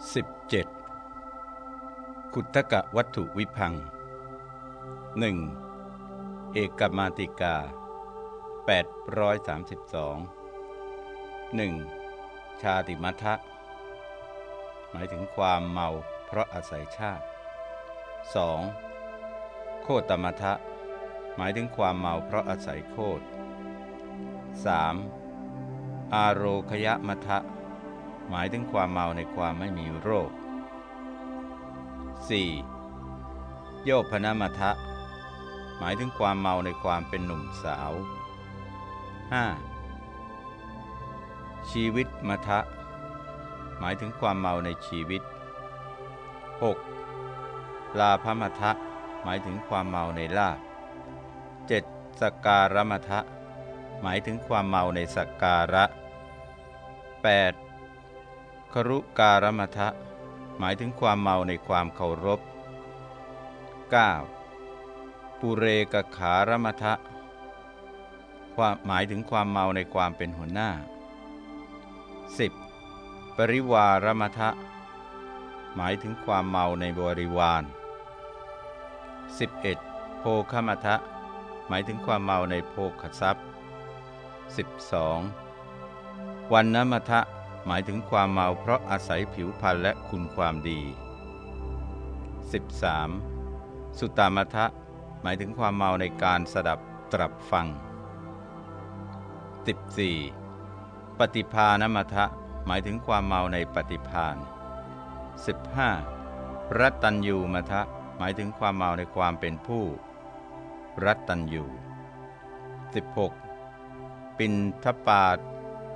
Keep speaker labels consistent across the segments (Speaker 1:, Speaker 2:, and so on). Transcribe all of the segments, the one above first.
Speaker 1: 17. กุตกะวัตถุวิพัง 1. เอกมาติกา 832 1. ชาติมัทะ หมายถึงความเมาเพราะอาศัยชาติ 2. โคตมัทะ หมายถึงความเมาเพราะอาศัยโคต 3. อารโคยมัทะ หมายถึงความเมาในความไม่มีโรค 4. โยพนมัทะ หมายถึงความเมาในความเป็นหนุ่มสาว 5. ชีวิตมัทะ หมายถึงความเมาในชีวิต 6. ลาภมัทะ หมายถึงความเมาในลาภ 7. สการมัทะ หมายถึงความเมาในสักการะ 8. ครุการมทะหมายถึงความเมาในความเคารพ 9. ปุเรกขารมทะความหมายถึงความเมาในความเป็นหัวหน้า 10. ปริวารมทะหมายถึงความเมาในบริวาร 11. โภคมทะหมายถึงความเมาในโภคทรัพย์ 12. วันนมทะ หมายถึงความเมาเพราะอาศัยผิวพรรณและคุณความดี 13. สุตตามทะ หมายถึงความเมาในการสดับตรับฟัง 14. ปฏิภาณมัทะ หมายถึงความเมาในปฏิภาณ 15. รัตตัญยูมัทะ หมายถึงความเมาในความเป็นผู้ รัตตัญยู 16. ปินทปา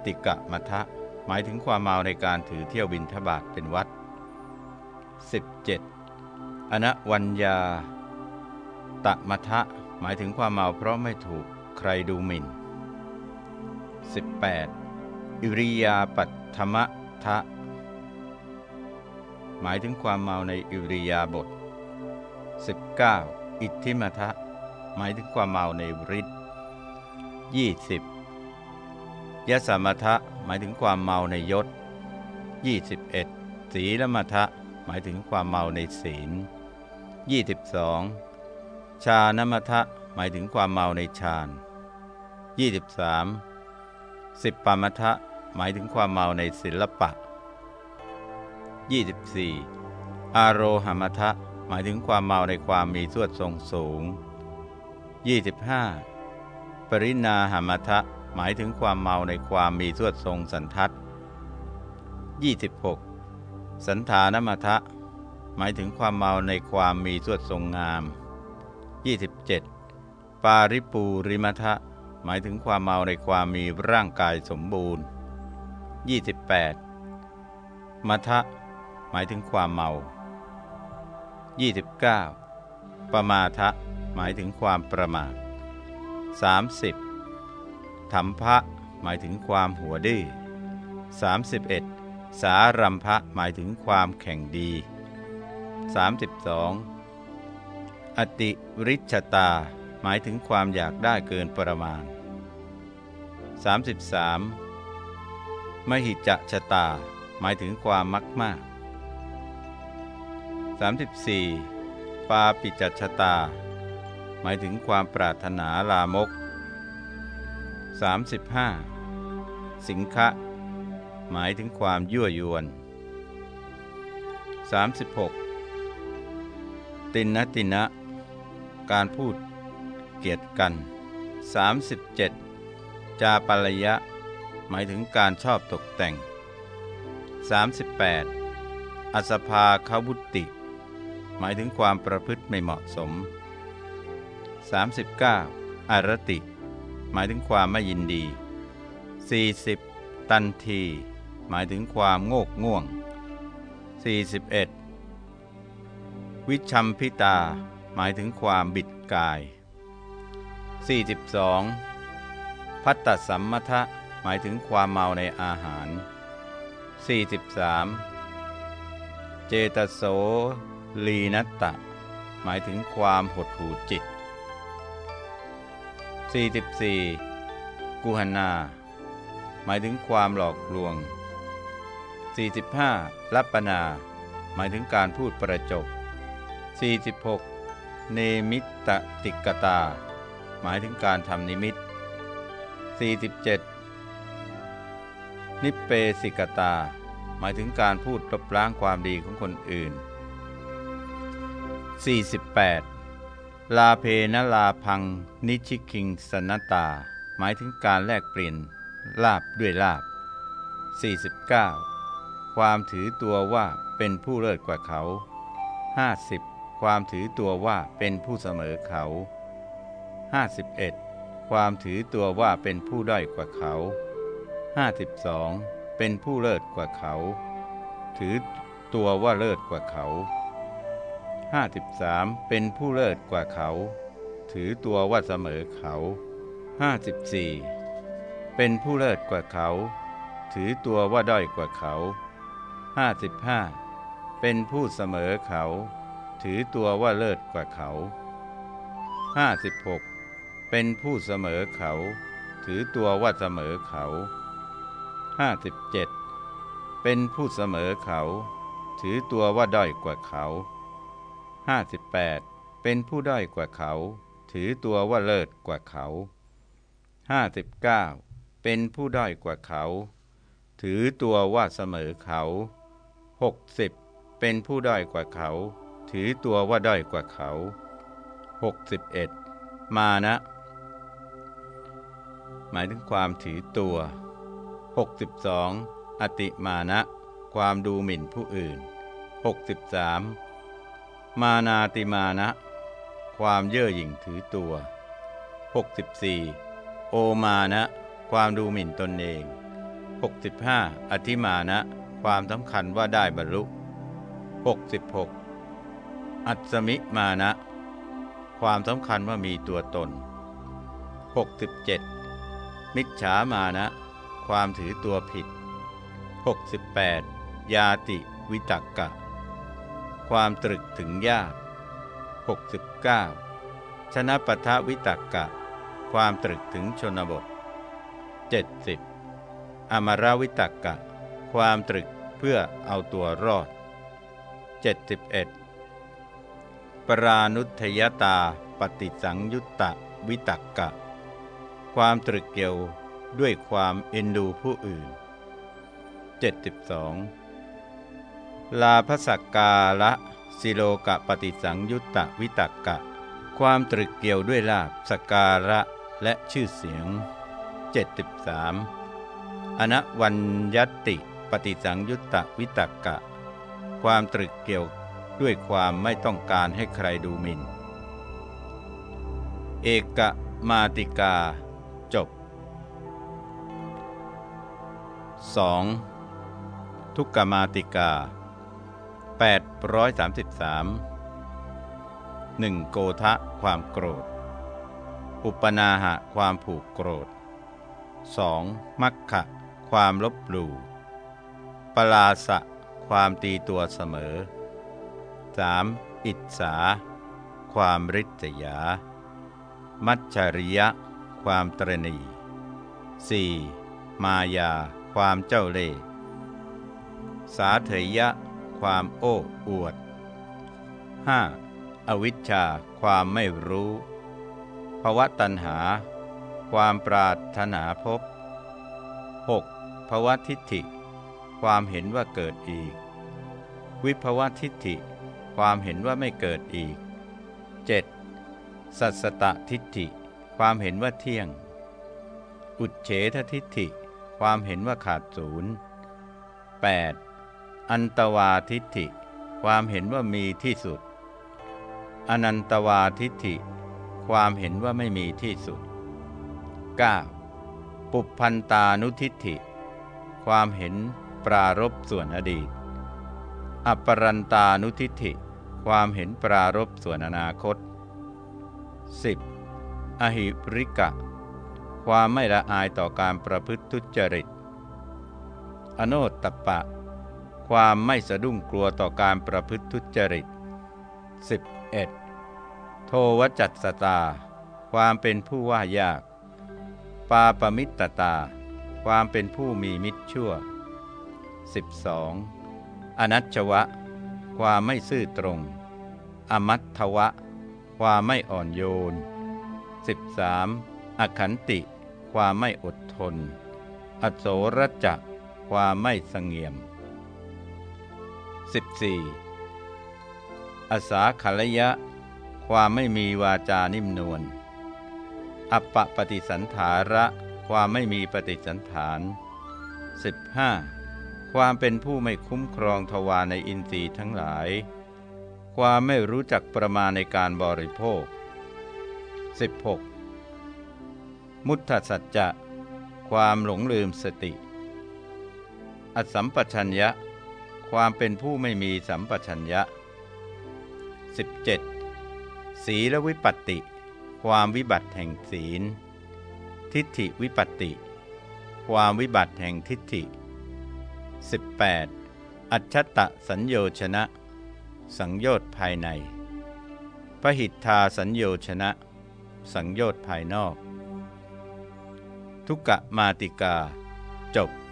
Speaker 1: ติกะมัทะ หมายถึงความเมาในการถือเที่ยวบินทบาทเป็นวัด 17. อนะวัญญาตะมะทะ หมายถึงความเมาเพราะไม่ถูกใครดูหมิ่น 18. อิริยาปัตธรรมทะ หมายถึงความเมาในอิริยาบถ 19. อิทธิมทะ หมายถึงความเมาในฤทธิ์ 20. ยสมทะหมายถึงความเมาในยศ 21. สีลมทะหมายถึงความเมาในศีล 22. ชานมทะหมายถึงความเมาในฌาน 23. สิบปามทะหมายถึงความเมาในศิลปะ 24. อารโรหมทะหมายถึงความเมาในความมีสวดทรงสูง 25. ปรินาหมทะ หมายถึงความเมาในความมีสวดทรงสันทัด 26. สันฐานมัทะ หมายถึงความเมาในความมีสวดทรงงาม 27. ปาริปูริมัทะ หมายถึงความเมาในความมีร่างกายสมบูรณ์ 28. มัทะ หมายถึงความเมา 29. ประมาทะ หมายถึงความประมาท 30. ธรรมภะหมายถึงความหัวดื้อ 31 สารัมภะหมายถึงความแข่งดี 32 อติริชตา หมายถึงความอยากได้เกินประมาณ 33 มหิจะชะตา หมายถึงความมักมาก 34 ปาปิจัชตา หมายถึงความปรารถนาลามก 35. สิงคะ หมายถึงความยั่วยวน 36. ตินนตินะ การพูดเกียรติกัน 37. จาปลยะ หมายถึงการชอบตกแต่ง 38. อสภาคาบุติ หมายถึงความประพฤติไม่เหมาะสม 39. อารติ หมายถึงความไม่ยินดี 40. ตันที หมายถึงความโงกง่วง 41. วิชัมพิตา หมายถึงความบิดกาย 42. พัตตสัมมทะหมายถึงความเมาในอาหาร 43. เจตโสลีนัตตะ หมายถึงความหดหู่จิต 44กุหนา หมายถึงความหลอกลวง 45. ลัปปนา หมายถึงการพูดประจบ 46. เนมิตตติกตา หมายถึงการทำนิมิต 47. นิเปสิกตา หมายถึงการพูดลบล้างความดีของคนอื่น 48. ลาเพนลาพัง นิชิคิงสนตา หมายถึงการแลกเปลี่ยนลาบด้วยลาบ 49. ความถือตัวว่าเป็นผู้เลิศกว่าเขา 50. ความถือตัวว่าเป็นผู้เสมอเขา 51. ความถือตัวว่าเป็นผู้ด้อยกว่าเขา 52. เป็นผู้เลิศกว่าเขา ถือตัวว่าเลิศกว่าเขา 53. เป็นผู้เลิศกว่าเขา ถือตัวว่าเสมอเขา 54. เป็นผู้เลิศกว่าเขา ถือตัวว่าด้อยกว่าเขา 55. เป็นผู้เสมอเขา ถือตัวว่าเลิศกว่าเขา 56. เป็นผู้เสมอเขา ถือตัวว่าเสมอเขา 57. เป็นผู้เสมอเขา ถือตัวว่าด้อยกว่าเขา 58. เป็นผู้ด้อยกว่าเขา ถือตัวว่าเลิศกว่าเขา 59. เป็นผู้ด้อยกว่าเขา ถือตัวว่าเสมอเขา 60. เป็นผู้ด้อยกว่าเขา ถือตัวว่าด้อยกว่าเขา 61. มานะ หมายถึงความถือตัว 62. อติมานะ ความดูหมิ่นผู้อื่น 63. มานาติมานะ ความเย่อหยิ่งถือตัว 64. โอมานะ ความดูหมิ่นตนเอง 65. อธิมานะ ความสำคัญว่าได้บรรลุ 66. อัศมิมานะ ความสำคัญว่ามีตัวตน 67. มิจฉามานะ ความถือตัวผิด 68. ยาติวิตักกะ ความตรึกถึงญาติ 69. ชนะปทะวิตักกะ ความตรึกถึงชนบท 70. อมราวิตักกะ ความตรึกเพื่อเอาตัวรอด 71. ปรานุทยตาปฏิสังยุตตะวิตักกะ ความตรึกเกี่ยวด้วยความเอ็นดูผู้อื่น 72. ลาภสักกาละสิโลกะปฏิสังยุตตวิตักกะ ความตรึกเกี่ยวด้วยลาภสการะและชื่อเสียง 73. อนวัญยติปฏิสังยุตตวิตักกะ ความตรึกเกี่ยวด้วยความไม่ต้องการให้ใครดูหมิน่น เอกมาติกา จบ 2. ทุกกมาติกา 833 1. โกทะความโกรธ อุปนาหะความผูกโกรธ 2. มัคคะความลบหลู่ปลาสะความตีตัวเสมอ 3. อิจสาความริษยา มัจฉริยะ ความตรณี 4. มายา ความเจ้าเล่ห์สาเถยะ ความโอ้อวด 5. อวิชชาความไม่รู้ภวะตัณหา ความปรารถนาพบ 6. ภวะทิฏฐิ ความเห็นว่าเกิดอีก วิภวะทิฏฐิ ความเห็นว่าไม่เกิดอีก 7. สัสตทิฏฐิ ความเห็นว่าเที่ยง อุดเฉททิฏฐิ ความเห็นว่าขาดศูนย์ 8. อันตวาทิฏฐิ ความเห็นว่ามีที่สุด อนันตวาทิฏฐิ ความเห็นว่าไม่มีที่สุด 9. ปุพันตานุทิฏฐิ ความเห็นปรารบส่วนอดีตอปรันตานุทิฏฐิ ความเห็นปรารบส่วนอนาคต 10. อหิริกะ ความไม่ละอายต่อการประพฤติทุจริต อโนตตปะ ความไม่สะดุ้งกลัวต่อการประพฤติทุจริต 11. โทวจัตสตา ความเป็นผู้ว่ายาก ปาปมิตตตา ความเป็นผู้มีมิตรชั่ว 12. อนัชวะ ความไม่ซื่อตรง อมัตถวะ ความไม่อ่อนโยน 13. อขันติ ความไม่อดทน อโสรจักความไม่สงเงียม 14. อสาขลยะ ความไม่มีวาจานิ่มนวล อัปปปฏิสันถาระ ความไม่มีปฏิสันฐาน 15. ความเป็นผู้ไม่คุ้มครองทวารในอินทรีย์ทั้งหลาย ความไม่รู้จักประมาณในการบริโภค 16. มุทธสัจจะ ความหลงลืมสติ อสัมปชัญญะ ความเป็นผู้ไม่มีสัมปชัญญะ 17. ศีลวิปัตติ ความวิบัติแห่งศีล ทิฏฐิวิปัตติ ความวิบัติแห่งทิฏฐิ 18. อัจฉตะสัญโยชนะ สังโยชน์ภายในพหิทธาสัญโยชนะ สังโยชน์ภายนอก ทุกกะมาติกา จบ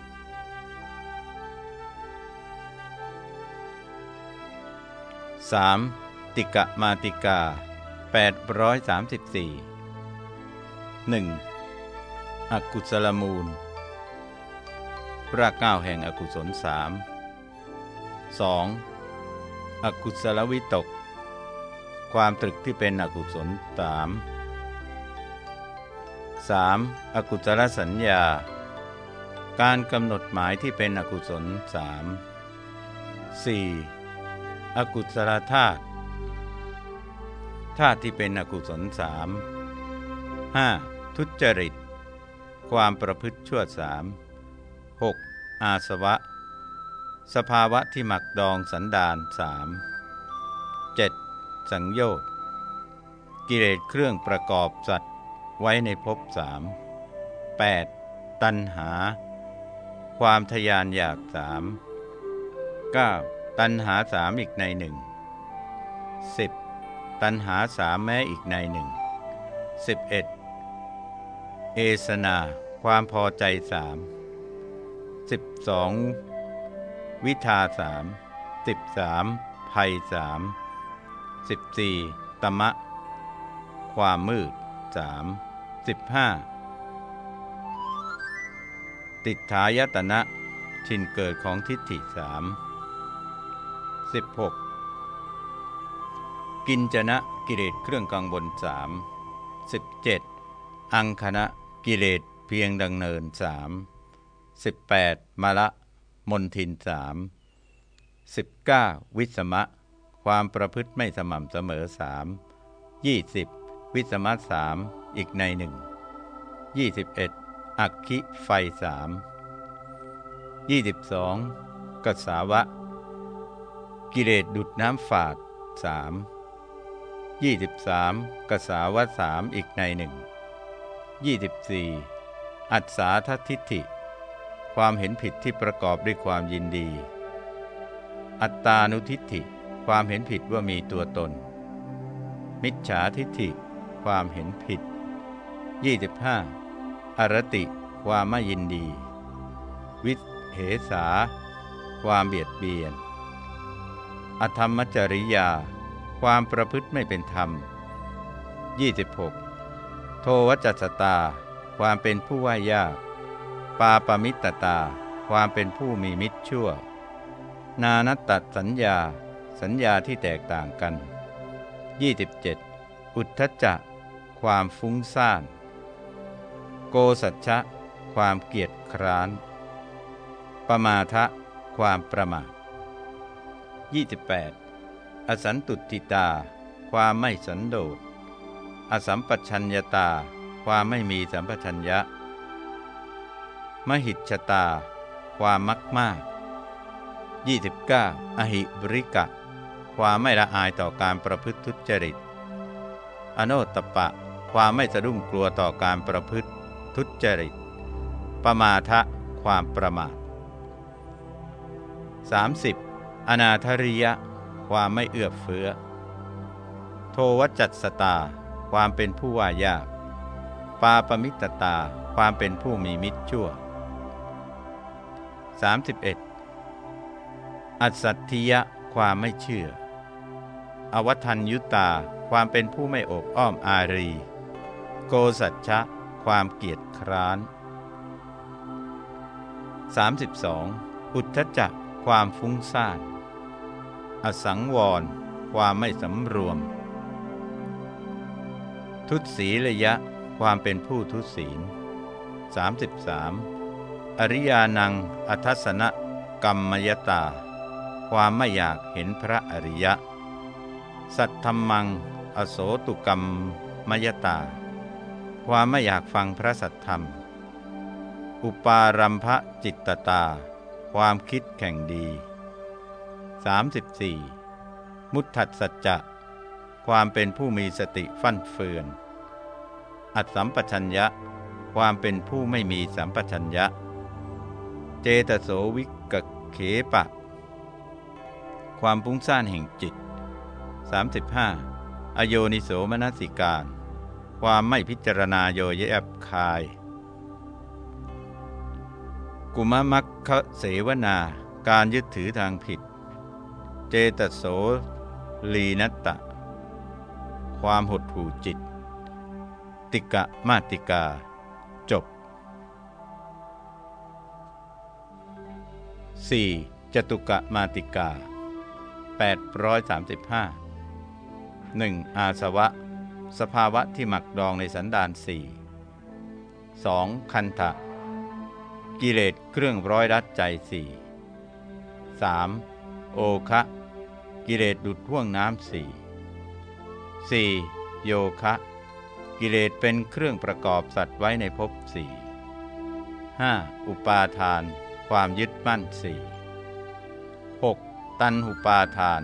Speaker 1: 3. ติกะมาติกา 834 1. อกุศลมูล รากเก้าแห่งอกุศลสาม 2. อกุศลวิตก ความตรึกที่เป็นอกุศลสาม 3. อกุศลสัญญา การกำหนดหมายที่เป็นอกุศลสาม 4. อกุศลธาตุธาตุที่เป็นอกุศลสาม 5. ทุจริต ความประพฤติชั่วสาม 6. อาสวะ สภาวะที่หมักดองสันดานสาม 7. สังโยชน์กิเลสเครื่องประกอบสัตว์ไว้ในภพสาม 8. ตัณหา ความทยานอยากสาม 9. ตัณหาสามอีกในหนึ่ง 10. ตัณหาสามแม้อีกในหนึ่ง 11. เอสนาความพอใจสาม 12. วิทาสาม 13. ภัยสาม 14. ตมะ ความมืดสามสิบห้าติดฐายตนะชินเกิดของทิฏฐิสาม สิบหกกินจนะกิเลสเครื่องกังบนสามสิบเจ็ดอังคณะกิเลสเพียงดังเนินสามสิบแปดมละมนทินสามสิบเก้าวิสมะ ความประพฤติไม่สม่ำเสมอสามยี่สิบวิสมัตสามอีกในหนึ่งยี่สิบเอ็ดอักขิไฟสามยี่สิบสองกสาวะ กิเลสดุดน้ำฝาดสามยี่สิบสามกสาวะสามอีกในหนึ่งยี่สิบสี่อัศาททิฏฐิ ความเห็นผิดที่ประกอบด้วยความยินดี อัตตานุทิฏฐิ ความเห็นผิดว่ามีตัวตน มิจฉาทิฏฐิ ความเห็นผิด 25. อรติ ความไม่ยินดี วิเหสา ความเบียดเบียน อธรรมจริยา ความประพฤติไม่เป็นธรรม 26. โทวจัสตา ความเป็นผู้ว่ายาก ปาปมิตตา ความเป็นผู้มีมิตรชั่ว นานัตตสัญญา สัญญาที่แตกต่างกัน 27. อุทธจักความฟุ้งซ่าน โกสัจฉะความเกียจคร้าน ปมาทะ ความประมาท 28. อสันตุติตา ความไม่สันโดษ อสัมปชัญญตา ความไม่มีสัมปชัญญะ มหิตชตา ความมักมาก 29. อหิบริกะ ความไม่ละอายต่อการประพฤติทุจริต อโนตปะ ความไม่สะดุ้งกลัวต่อการประพฤติทุจริต ประมาทะ ความประมาท 30. อนาธริยะ ความไม่เอื้อเฟื้อ โทวจัตสตา ความเป็นผู้ว่ายาก ปาปมิตตา ความเป็นผู้มีมิตรชั่ว 31. อัสัตถิยะ ความไม่เชื่อ อวัทัญยุตา ความเป็นผู้ไม่อบอ้อมอารี โกสัจฉะ ความเกียจคร้าน 32. อุทธจักความฟุ้งซ่าน อสังวร ความไม่สำรวม ทุตสีระยะ ความเป็นผู้ทุศีล 33. อริยานังอัทสนะกรรมยตา ความไม่อยากเห็นพระอริยะ สัทธรรมัง อโสตุกรรมมยตา ความไม่อยากฟังพระสัทธรรม อุปารัมภจิตตตาความคิดแข่งดี 34. มุตถัดสัจจะ ความเป็นผู้มีสติฟั่นเฟือน อัตสัมปชัญญะ ความเป็นผู้ไม่มีสัมปชัญญะ เจตโสวิกเขปะ ความปุ้งซ่านแห่งจิต 35. อโยนิโสมนสิการ ความไม่พิจารณาโยยแอบคาย กุมมัคคเสวนา การยึดถือทางผิด เจตโสลีนัตตะ ความหดหู่จิต ติกะมาติกา จบ 4. จตุกะมาติกา 835 1. อาสวะ สภาวะที่หมักดองในสันดานสี่สองคันทะกิเลสเครื่องร้อยรัดใจสี่สามโอคะ กิเลสดุดท่วงน้ำสี่สี่โยคะ กิเลสเป็นเครื่องประกอบสัตว์ไว้ในภพสี่ห้าอุปาทาน ความยึดมั่นสี่หกตันหุปาทาน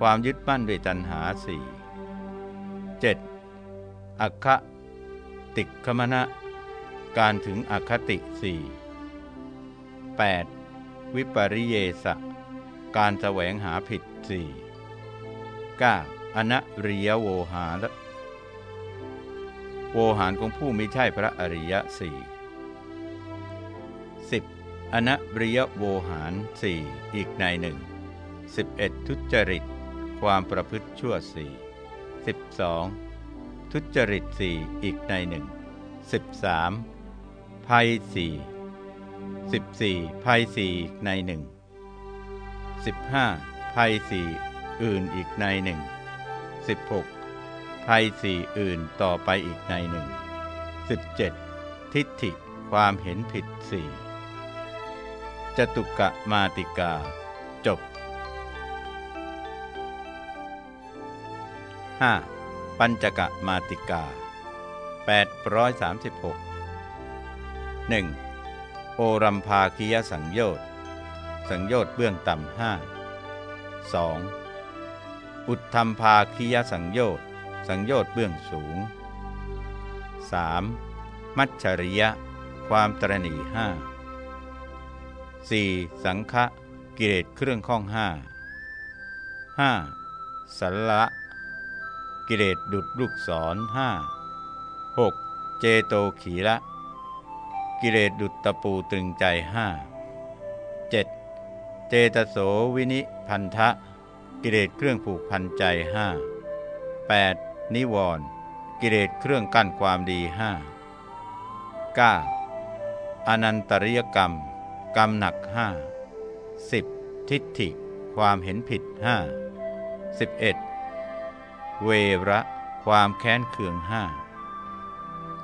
Speaker 1: ความยึดมั่นด้วยตัณหาสี่เจ็ดอัคะติคมณะ การถึงอคติสี่แปดวิปริเยสะ การแสวงหาผิดสี่เก้าอนัริยโวหารโวหารของผู้ไม่ใช่พระอริยสี่สิบอนัริยโวหารสี่อีกในหนึ่งสิบเอ็ดทุจริต ความประพฤติชั่วสี่สิบสองทุจริตสี่อีกในหนึ่งสิบสามภัยสี่สิบสี่ภัยสี่ในหนึ่ง สิบห้าภัยสี่อื่นอีกในหนึ่งสิบหกภัยสี่อื่นต่อไปอีกในหนึ่งสิบเจ็ดทิฏฐิความเห็นผิดสี่จตุกะมาติกา จบ 5. ปัญจกะมาติกา 836 1. โอรัมภาคียสังโยชน์ สังโยชน์เบื้องต่ำห้า 2. อุทธรรมภาคียสังโยชน์สังโยชน์เบื้องสูง 3. มัจฉริยะ ความตรณีห้า 4. สังฆะกิเลสเครื่องข้องห้า 5. สัลละ กิเลสดุดลูกศรห้าหกเจโตขีละ กิเลสดุดตะปูตรึงใจห้า เจตโสวินิพันธะ กิเลสเครื่องผูกพันใจห้าแปดนิวรณ์กิเลสเครื่องกั้นความดีห้าเก้าอนันตริยกรรม กรรมหนักห้าสิบทิฏฐิ ความเห็นผิดห้าสิบเอ็ดเวระความแค้นเคืองห้า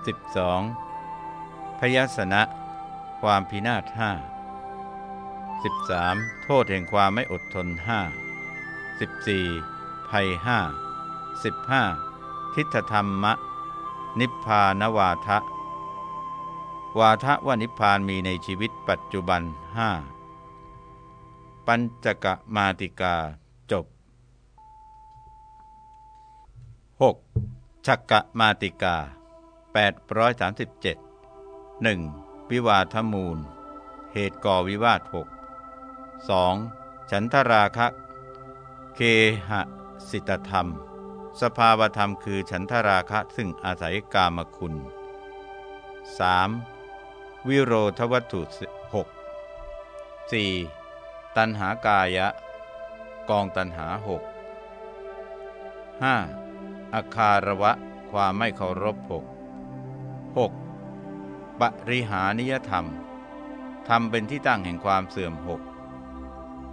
Speaker 1: สิบสองพยสนะ ความพินาศห้า สิบสามโทษแห่งความไม่อดทนห้าสิบสี่ภัยห้าสิบห้าทิฏฐธรรมะ นิพพานวาทะ วาทะว่านิพพานมีในชีวิตปัจจุบันห้าปัญจกะมาติกาจบ 6. ชักกะมาติกา 837 1. วิวาทมูล เหตุก่อวิวาท6 2. ฉันทราคะ เคหสิตธรรม สภาวธรรมคือฉันทราคะซึ่งอาศัยกามคุณ 3. วิโรธวัตถุ 6 4. ตันหากายะ กองตันหาหกห้าอาคาระวะ ความไม่เคารพหกหกปริหานิยธรรมทำเป็นที่ตั้งแห่งความเสื่อมหก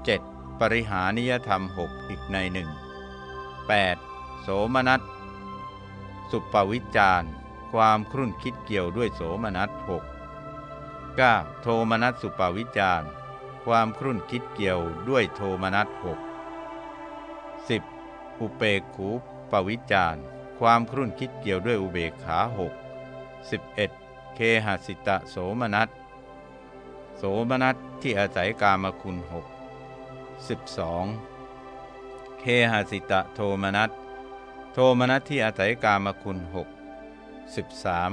Speaker 1: เจ็ดปริหานิยธรรมหกอีกในหนึ่งแปดโสมนัสสุปวิจารความครุ่นคิดเกี่ยวด้วยโสมนัสหกเก้าโทมนัสสุปวิจารความครุ่นคิดเกี่ยวด้วยโทมนัสหกสิบอุเปกขูปวิจารความครุ่นคิดเกี่ยวด้วยอุเบกขาหกสิบเอ็ดเคหสิตะโสมนัสโสมนัสที่อาศัยกามคุณหก สิบสองเคหสิตะโทมนัสโทมนัสที่อาศัยกามคุณหกสิบสาม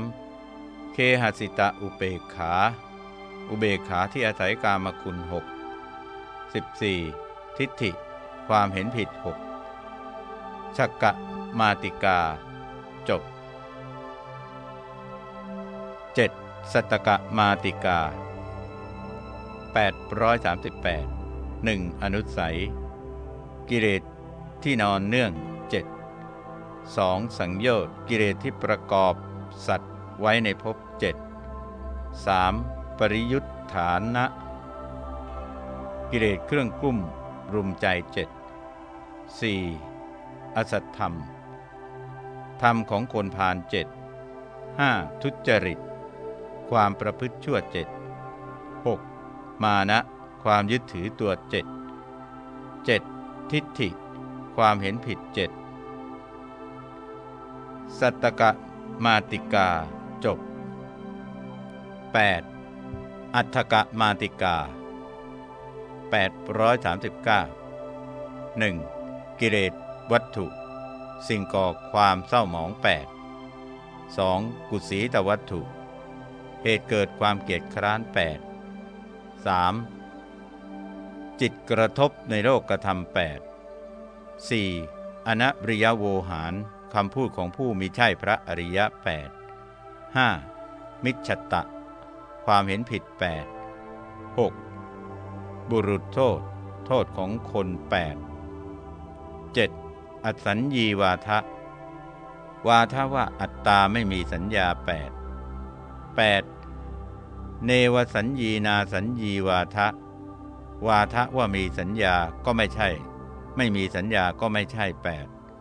Speaker 1: เคหสิตะอุเบกขา อุเบกขาที่อาศัยกามคุณหกสิบสี่ทิฏฐิ ความเห็นผิดหกชักกะมาติกา จบ 7. สัตตกะมาติกา 838 1. อนุสัย กิเลสที่นอนเนื่อง 7 2. สังโยชน์กิเลสที่ประกอบสัตว์ไว้ในภพ7 3. ปริยุทธานะ กิเลสเครื่องกุ้มรุมใจ7 4. อสัตธรรม ธรรมของคนพาลเจ็ด 5. ทุจริต ความประพฤติชั่วเจ็ด 6. มานะ ความยึดถือตัวเจ็ด 7. ทิฏฐิ ความเห็นผิดเจ็ดสัตตกะมาติกาจบ 8. อัฏฐกะมาติกา 839 1. กิเลสวัตถุ สิ่งก่อความเศร้าหมอง 8 2. กุศีตวัตถุ เหตุเกิดความเกียดคร้าน 8 3. จิตกระทบในโลกกระทำ8 4. อนบริยโวหารคำพูดของผู้มีใช่พระอริยะ8 5. มิจฉตะ ความเห็นผิด8 6. บุรุษโทษ โทษของคน8 7. อสัญญีวาทะ วาทะว่าอัตตาไม่มีสัญญา8 8. เนวสัญญีนาสัญญีวาทะ วาทะว่ามีสัญญาก็ไม่ใช่ ไม่มีสัญญาก็ไม่ใช่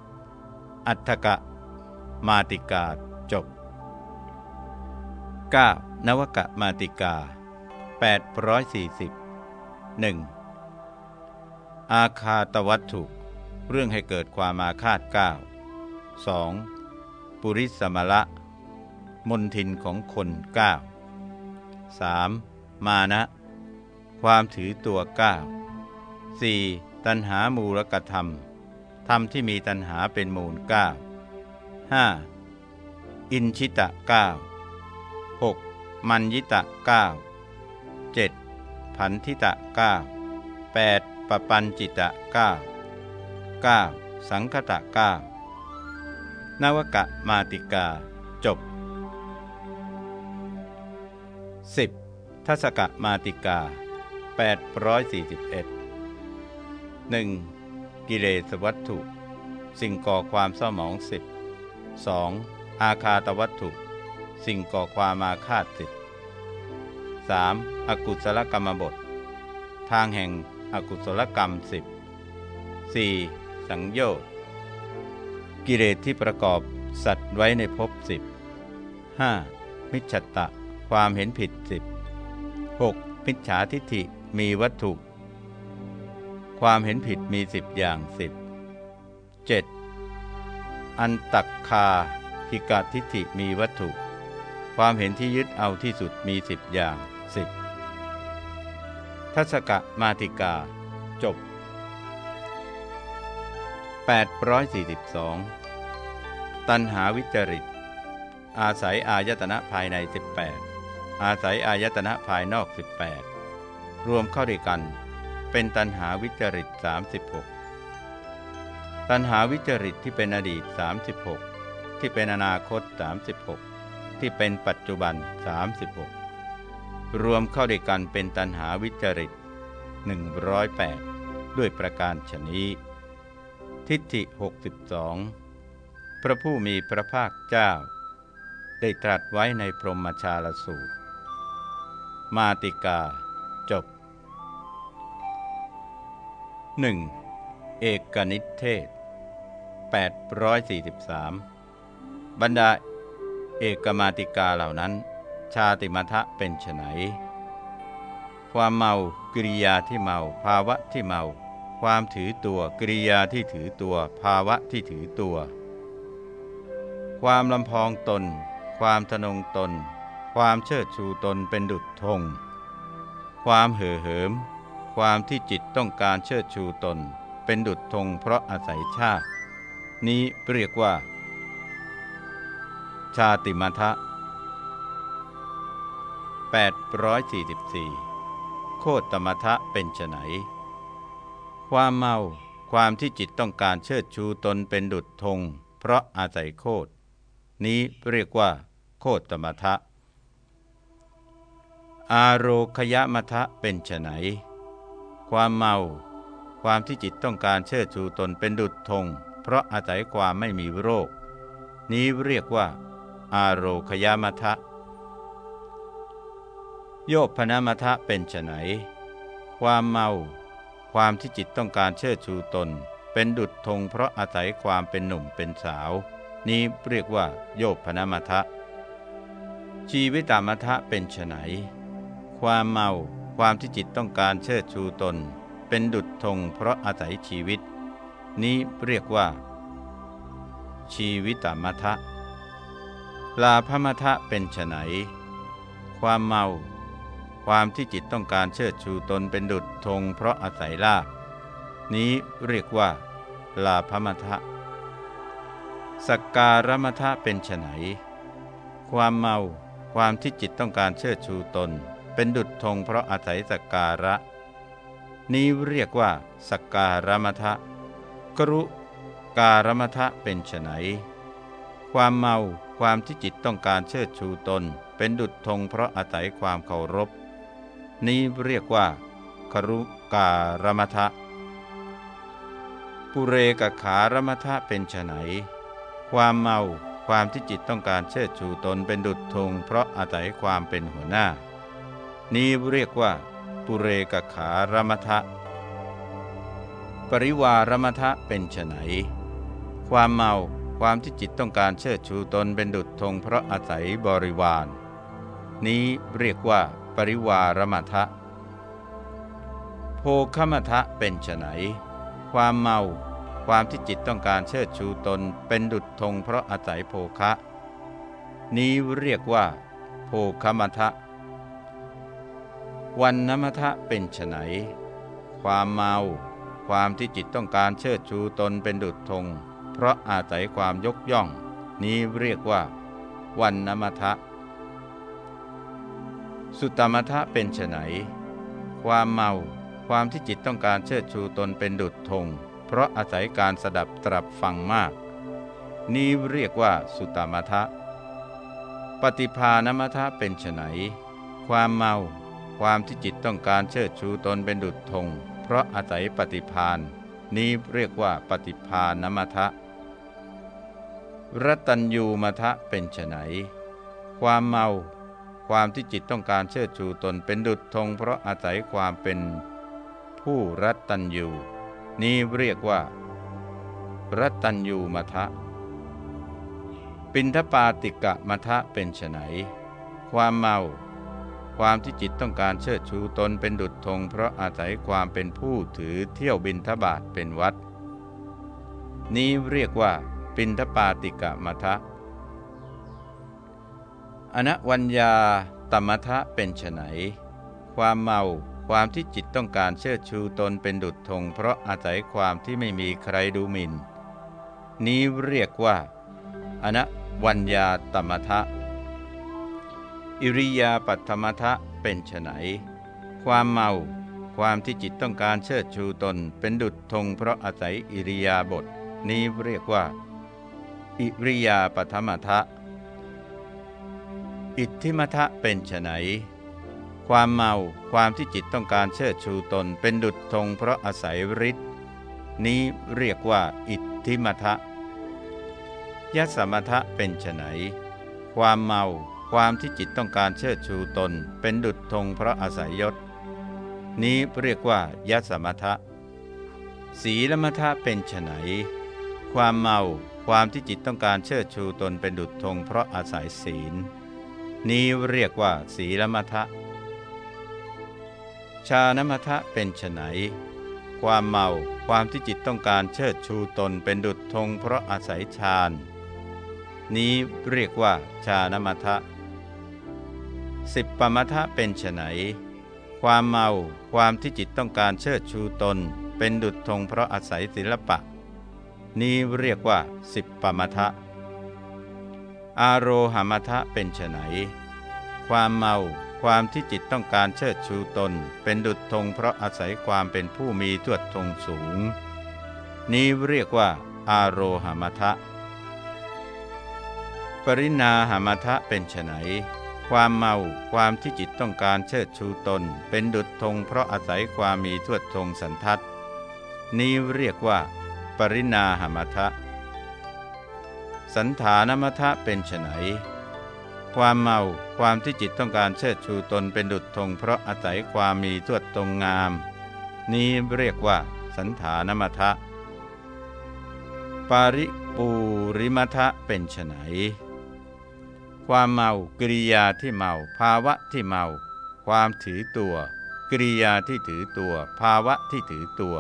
Speaker 1: 8. อัฏฐกะ มาติกาจบ 9. นวกะมาติกา 840 1. อาคาตวัตถุ เรื่องให้เกิดความอาฆาต9 2. ปุริสมละ มนทินของคนเก้าสามมานะ ความถือตัวก้าสี่ตัณหามูลกธรรม ธรรมที่มีตัณหาเป็นมูลเก้าห้าอินชิตะเก้าหกมันยิตะเก้าเจ็ดผันทิตะเก้าแปดปปันจิตะเก้าเก้าสังคตะเก้านวกะมาติกา จบ 10. ทัศกะมาติกา 841 1. กิเลสวัตถุ สิ่งก่อความเศร้าหมองสิบ 2. อาคาตวัตถุ สิ่งก่อความมาคาดสิบ 3. อกุศลกรรมบท ทางแห่งอกุศลกรรมสิบ 4. สังโยชน์กิเลสที่ประกอบสัตว์ไว้ในภพสิบห้ามิจฉตะ ความเห็นผิดสิบหกมิจฉาทิฏฐิ มีวัตถุ ความเห็นผิดมีสิบอย่างสิบเจ็ดอันตักคาหิกาทิฏฐิมีวัตถุ ความเห็นที่ยึดเอาที่สุดมีสิบอย่างสิบทัศกะมาติกา จบ 842 ตันหาวิจริต อาศัยอายตนะภายใน 18 อาศัยอายตนะภายนอก 18 รวมเข้าด้วยกัน เป็นตันหาวิจริต 36 ตันหาวิจริตที่เป็นอดีต 36 ที่เป็นอนาคต 36 ที่เป็นปัจจุบัน 36 รวมเข้าด้วยกันเป็นตันหาวิจริต 108 ด้วยประการชนี้ ทิฏฐิ 62 พระผู้มีพระภาคเจ้า ได้ตรัสไว้ในพรหมชาลสูตร มาติกา 1. เอกนิเทศ 843 บรรดาเอกมาติกาเหล่านั้น ชาติมัทะเป็นไฉนความเมากิริยาที่เมา ภาวะที่เมา ความถือตัวกิริยาที่ถือตัว ภาวะที่ถือตัว ความลำพองตน ความทนงตน ความเชิดชูตนเป็นดุจธงความเห่อเหิม ความที่จิตต้องการเชิดชูตน เป็นดุจธงเพราะอาศัยชาติ นี้เรียกว่า ชาติมัทะ844 โคตมทะเป็นไฉนความเมาความที่จิตต้องการเชิดชูตนเป็นดุจธง เพราะอาศัยโคตนี้เรียกว่า โคตมทะ อาโรคยมทะเป็นไฉน ความเมา ความที่จิตต้องการเชิดชูตนเป็นดุจธงเพราะอาศัยความไม่มีโรค นี้เรียกว่า อาโรคยามทะ โยพนามทะเป็นไฉนความเมา ความที่จิตต้องการเชิดชูตน เป็นดุจธงเพราะอาศัยความเป็นหนุ่มเป็นสาว นี้เรียกว่า โยพนามทะชีวิตามทะเป็นไฉนความเมา ความที่จิตต้องการเชิดชูตน เป็นดุจธงเพราะอาศัยชีวิต นี้เรียกว่า ชีวิตามทะลาภมทะเป็นไฉนความเมา ความที่จิตต้องการเชิดชูตนเป็นดุจธงเพราะอาศัยลาบนี้เรียกว่า ลาภมัทะสักการมทะเป็นไฉนความเมา ความที่จิตต้องการเชิดชูตน เป็นดุจธงเพราะอาศัยสักการะ นี้เรียกว่าสักการมทะกรุการมทะเป็นไฉนความเมาความที่จิตต้องการเชิดชูตน เป็นดุจธงเพราะอาศัยความเคารพ นี้เรียกว่าครุการมทะปุเรกขารมทะเป็นไฉนความเมาความที่จิตต้องการเชิดชูตนเป็นดุจธงเพราะอาศัยความเป็นหัวหน้า นี้เรียกว่า ปุเรกขารมทะ ปริวารมทะเป็นไฉนความเมาความที่จิตต้องการเชิดชูตนเป็นดุจธงเพราะอาศัยบริวาร นี้เรียกว่า ปริวารมทะ โภคมทะเป็นไฉนความเมาความที่จิตต้องการเชิดชูตนเป็นดุจธงเพราะอาศัยโภคะ นี้เรียกว่า โภคมทะ วันนมทะเป็นไฉนความเมา ความที่จิตต้องการเชิดชูตนเป็นดุจธง เพราะอาศัยความยกย่อง นี้เรียกว่า วันนมทะ สุตตมทะเป็นไฉนความเมา ความที่จิตต้องการเชิดชูตนเป็นดุจธง เพราะอาศัยการสดับตรับฟังมาก นี้เรียกว่าสุตตมทะ ปฏิภาณมทะเป็นไฉนความเมา ความที่จิตต้องการเชิดชูตนเป็นดุจธงเพราะอาศัยปฏิพานนี้เรียกว่าปฏิภาณมทะรัตัญยูมทะเป็นไฉนความเมา ความที่จิตต้องการเชิดชูตนเป็นดุจธงเพราะอาศัยความเป็นผู้รัตัญยูนี้เรียกว่า รัตตัญยูมัทะปินทปาติกะมัทะเป็นไฉนความเมา ความที่จิตต้องการเชิดชูตนเป็นดุจธงเพราะอาศัยความเป็นผู้ถือเที่ยวบินทบาทเป็นวัด นี้เรียกว่าปินทปาติกะมัทะ อนวัญญาตมทะเป็นไฉนความเมาความที่จิตต้องการเชิดชูตนเป็นดุจธงเพราะอาศัยความที่ไม่มีใครดูหมิน่น นี้เรียกว่า อนวัญญาตมทะ อิริยาปัตมทะเป็นไฉนความเมา ความที่จิตต้องการเชิดชูตนเป็นดุจธงเพราะอาศัยอิริยาบถนี้เรียกว่า อิริยาปัตมทะ อิทธิมทะเป็นไฉนความเมา ความที่จิตต้องการเชิดชูตนเป็นดุจธงเพราะอาศัยฤทธิ์นี้เรียกว่า อิทธิมัทะยสมทะเป็นไฉนความเมา ความที่จิตต้องการเชิดชูตนเป็นดุจธงเพราะอาศัยยศ นี้เรียกว่ายสมทะสีลมทะเป็นไฉนความเมาความที่จิตต้องการเชิดชูตนเป็นดุจธงเพราะอาศัยศีล นี้เรียกว่าสีลมทะชานมทะเป็นไฉนความเมาความที่จิตต้องการเชิดชูตนเป็นดุจธงเพราะอาศัยฌานนี้เรียกว่าชานมัทะ สิบปมัทะเป็นไฉนความเมาความที่จิตต้องการเชิดชูตน เป็นดุจธงเพราะอาศัยศิลปะ นี้เรียกว่าสิบปมัทะ อารโรหมัทะเป็นไฉนความเมาความที่จิตต้องการเชิดชูตน เป็นดุจธงเพราะอาศัยความเป็นผู้มีทวดธงสูง นี้เรียกว่า อารโรหมัทะ ปรินาหมัทะเป็นไฉน ความเมาความที่จิตต้องการเชิดชูตน เป็นดุจธงเพราะอาศัยความมีทวดธงสันทัดนี้เรียกว่า ปรินาหมัทะสันฐานมัทะเป็นไฉนความเมาความที่จิตต้องการเชิดชูตนเป็นดุจธงเพราะอาศัยความมีทวดตรงงาม นี้เรียกว่า สันฐานมัทะปาริปูริมัทะเป็นไฉน ความเมา กิริยาที่เมา ภาวะที่เมา ความถือตัว กิริยาที่ถือตัว ภาวะที่ถือตัว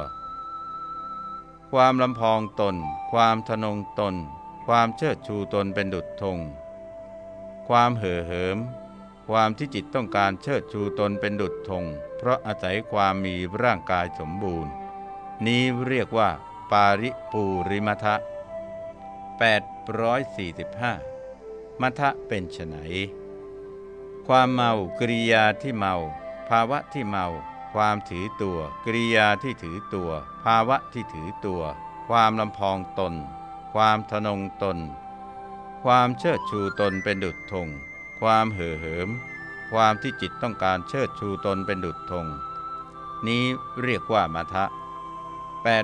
Speaker 1: ความลำพองตน ความทนงตน ความเชิดชูตนเป็นดุจธง ความเห่อเหิม ความที่จิตต้องการเชิดชูตนเป็นดุจธง เพราะอาศัยความมีร่างกายสมบูรณ์ นี้เรียกว่า ปาริปูริมทะ845 มัทะเป็นไฉนความเมากริยาที่เมา ภาวะที่เมา ความถือตัว กริยาที่ถือตัว ภาวะที่ถือตัว ความลำพองตน ความทนงตน ความเชิดชูตนเป็นดุจธงความเห่อเหิม ความที่จิตต้องการเชิดชูตนเป็นดุจธงนี้เรียกว่ามัทะ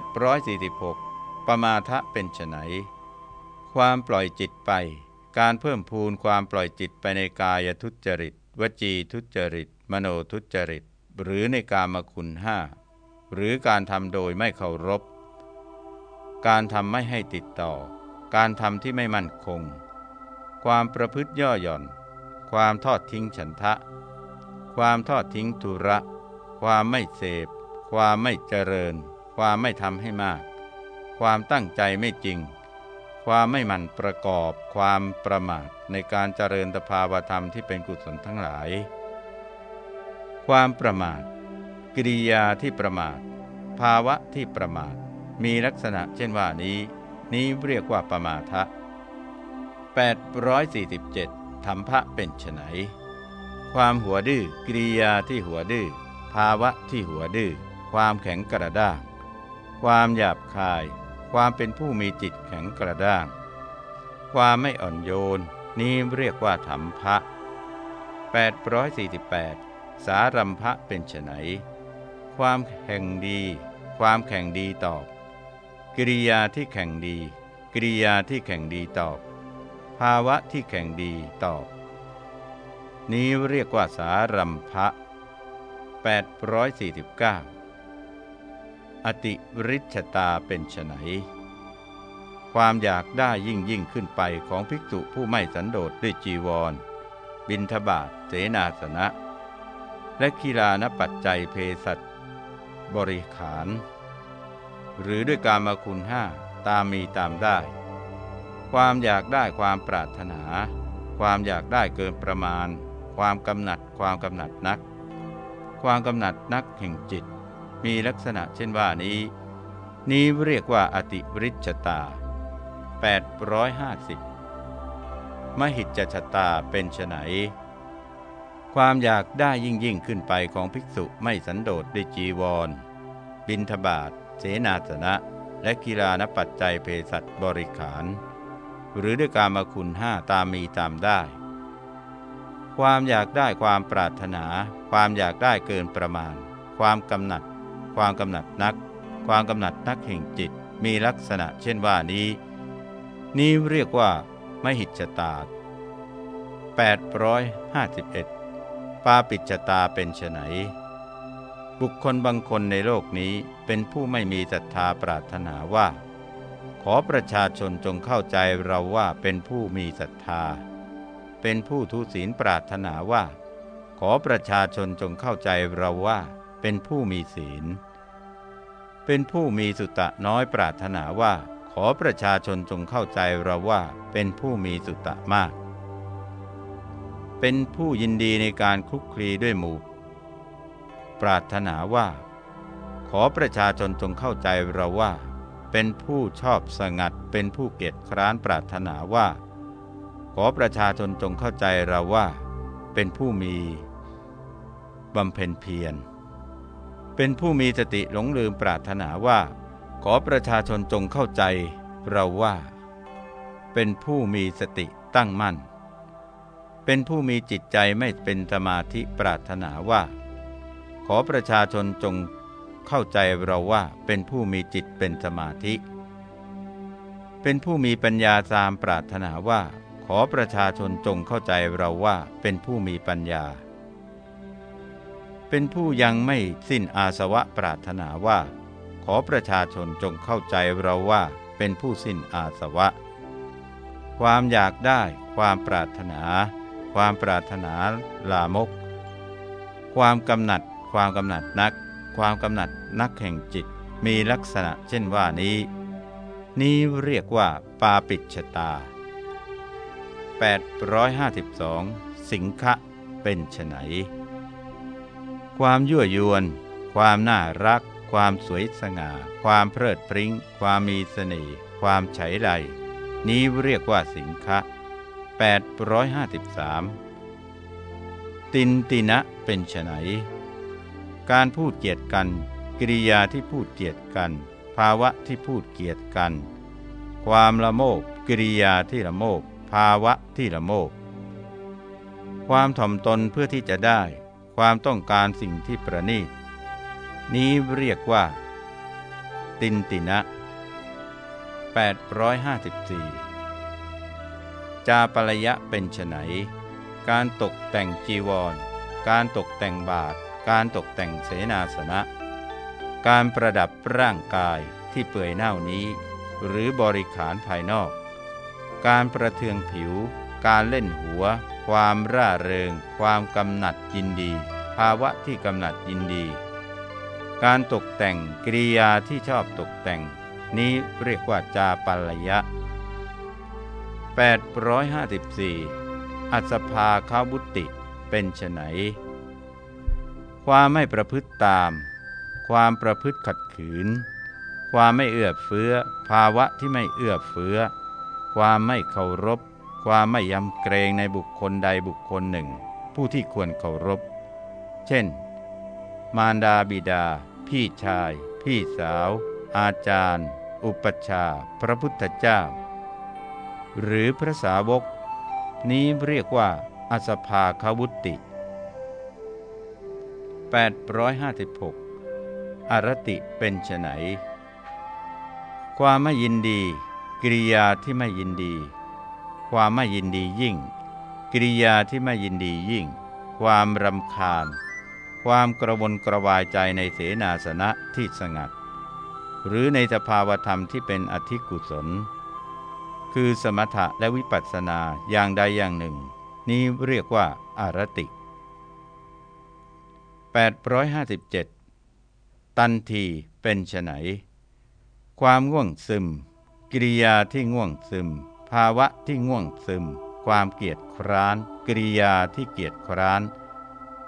Speaker 1: 846 ประมาทะเป็นไฉนความปล่อยจิตไป การเพิ่มพูนความปล่อยจิตไปในกายทุจริต วจีทุจริต มโนทุจริต หรือในกามคุณห้าหรือการทำโดยไม่เคารพ การทำไม่ให้ติดต่อ การทำที่ไม่มั่นคง ความประพฤติย่อหย่อน ความทอดทิ้งฉันทะ ความทอดทิ้งทุระ ความไม่เสพ ความไม่เจริญ ความไม่ทำให้มาก ความตั้งใจไม่จริง ความไม่มันประกอบความประมาทในการเจริญตภาวธรรมที่เป็นกุศลทั้งหลาย ความประมาท กิริยาที่ประมาท ภาวะที่ประมาท มีลักษณะเช่นว่านี้ นี้เรียกว่าประมาทะ847ธรรมะเป็นไฉนความหัวดื้อกิริยาที่หัวดื้อภาวะที่หัวดื้อความแข็งกระด้างความหยาบคาย ความเป็นผู้มีจิตแข็งกระด้าง ความไม่อ่อนโยน นี้เรียกว่าธรรมภะ848 สารัมภะเป็นไฉนความแข่งดี ความแข่งดีตอบ กิริยาที่แข่งดี กิริยาที่แข่งดีตอบ ภาวะที่แข่งดีตอบ นี้เรียกว่าสารัมภะ849 อติริชตาเป็นไฉนความอยากได้ยิ่งยิ่งขึ้นไปของภิกษุผู้ไม่สันโดษด้วยจีวร บินทบาทเสนาสนะ และกีฬานปัจจัยเพสัตบริขาร หรือด้วยการมาคุณห้าตามมีตามได้ ความอยากได้ความปรารถนา ความอยากได้เกินประมาณ ความกำหนัดความกำหนัดนัก ความกำหนัดนักแห่งจิต มีลักษณะเช่นว่านี้ นี้เรียกว่าอติริชตา 850 มหิจชตาเป็นไนความอยากได้ยิ่งยิ่งขึ้นไปของภิกษุไม่สันโดษด้วยจีวร บินทบาทเสนาสนะ และกีฬานปัจจัยเพสัตบริขาร หรือด้วยการมาคุณห้าตามมีตามได้ ความอยากได้ความปรารถนา ความอยากได้เกินประมาณ ความกำหนัด ความกำหนัดนัก ความกำหนัดนักแห่งจิตมีลักษณะเช่นว่านี้ นี้เรียกว่ามหิจตา 851 ปาปิจตาเป็นไฉนบุคคลบางคนในโลกนี้เป็นผู้ไม่มีศรัทธาปรารถนาว่า ขอประชาชนจงเข้าใจเราว่าเป็นผู้มีศรัทธา เป็นผู้ทุศีลปรารถนาว่า ขอประชาชนจงเข้าใจเราว่า เป็นผู้มีศีล เป็นผู้มีสุตะน้อยปรารถนาว่าขอประชาชนจงเข้าใจเราว่าเป็นผู้มีสุตะมาก เป็นผู้ยินดีในการคลุกคลีด้วยหมู่ ปรารถนาว่า ขอประชาชนจงเข้าใจเราว่า เป็นผู้ชอบสงัด เป็นผู้เกียจคร้านปรารถนาว่า ขอประชาชนจงเข้าใจเราว่า เป็นผู้มีบำเพ็ญเพียร เป็นผู้มีสติหลงลืมปรารถนาว่า ขอประชาชนจงเข้าใจเราว่า เป็นผู้มีสติตั้งมั่น เป็นผู้มีจิตใจไม่เป็นสมาธิปรารถนาว่า ขอประชาชนจงเข้าใจเราว่าเป็นผู้มีจิตเป็นสมาธิ เป็นผู้มีปัญญาตามปรารถนาว่า ขอประชาชนจงเข้าใจเราว่าเป็นผู้มีปัญญา เป็นผู้ยังไม่สิ้นอาสวะปรารถนาว่า ขอประชาชนจงเข้าใจเราว่าเป็นผู้สิ้นอาสวะ ความอยากได้ ความปรารถนา ความปรารถนาลามก ความกำหนัด ความกำหนัดนัก ความกำหนัดนักแห่งจิตมีลักษณะเช่นว่านี้ นี้เรียกว่าปาปิชตา 852 สิงคะเป็นไฉน ความยั่วยวน ความน่ารัก ความสวยสง่า ความเพลิดพริ้ง ความมีเสน่ห์ ความไฉไลนี้เรียกว่าสิงคะ853 ตินตินะเป็นไฉนการพูดเกียดกัน กิริยาที่พูดเกียดกัน ภาวะที่พูดเกียดกัน ความละโมบกิริยาที่ละโมบภาวะที่ละโมบความถ่อมตนเพื่อที่จะได้ ความต้องการสิ่งที่ประณีต นี้เรียกว่า ตินตินะ 854 จาปรยะเป็นไฉนการตกแต่งจีวร การตกแต่งบาท การตกแต่งเสนาสนะ การประดับร่างกายที่เปื่อยเน่านี้ หรือบริขารภายนอก การประเทืองผิว การเล่นหัว ความร่าเริง ความกำหนัดยินดี ภาวะที่กำหนัดยินดี การตกแต่งกิริยาที่ชอบตกแต่ง นี้เรียกว่าจาปัลยะ 854 อัสภาคาบุติเป็นไฉนความไม่ประพฤติตาม ความประพฤติขัดขืน ความไม่เอื้อเฟื้อ ภาวะที่ไม่เอื้อเฟื้อ ความไม่เคารพ ความไม่ยำเกรงในบุคคลใดบุคคลหนึ่ง ผู้ที่ควรเคารพ เช่น มารดาบิดา พี่ชาย พี่สาว อาจารย์ อุปชา พระพุทธเจ้า หรือพระสาวก นี้เรียกว่าอสภาควุติ 856 อรติเป็นไฉนความไม่ยินดี กิริยาที่ไม่ยินดี ความไม่ยินดียิ่ง กิริยาที่ไม่ยินดียิ่ง ความรำคาญ ความกระวนกระวายใจในเสนาสนะที่สงัด หรือในสภาวธรรมที่เป็นอธิกุศล คือสมถะและวิปัสสนาอย่างใดอย่างหนึ่ง นี้เรียกว่าอารติ 857 ตันทีเป็นไฉนความง่วงซึม กิริยาที่ง่วงซึมาวะที่ง่วงซึม ความเกียจคร้าน กิริยาที่เกียจคร้าน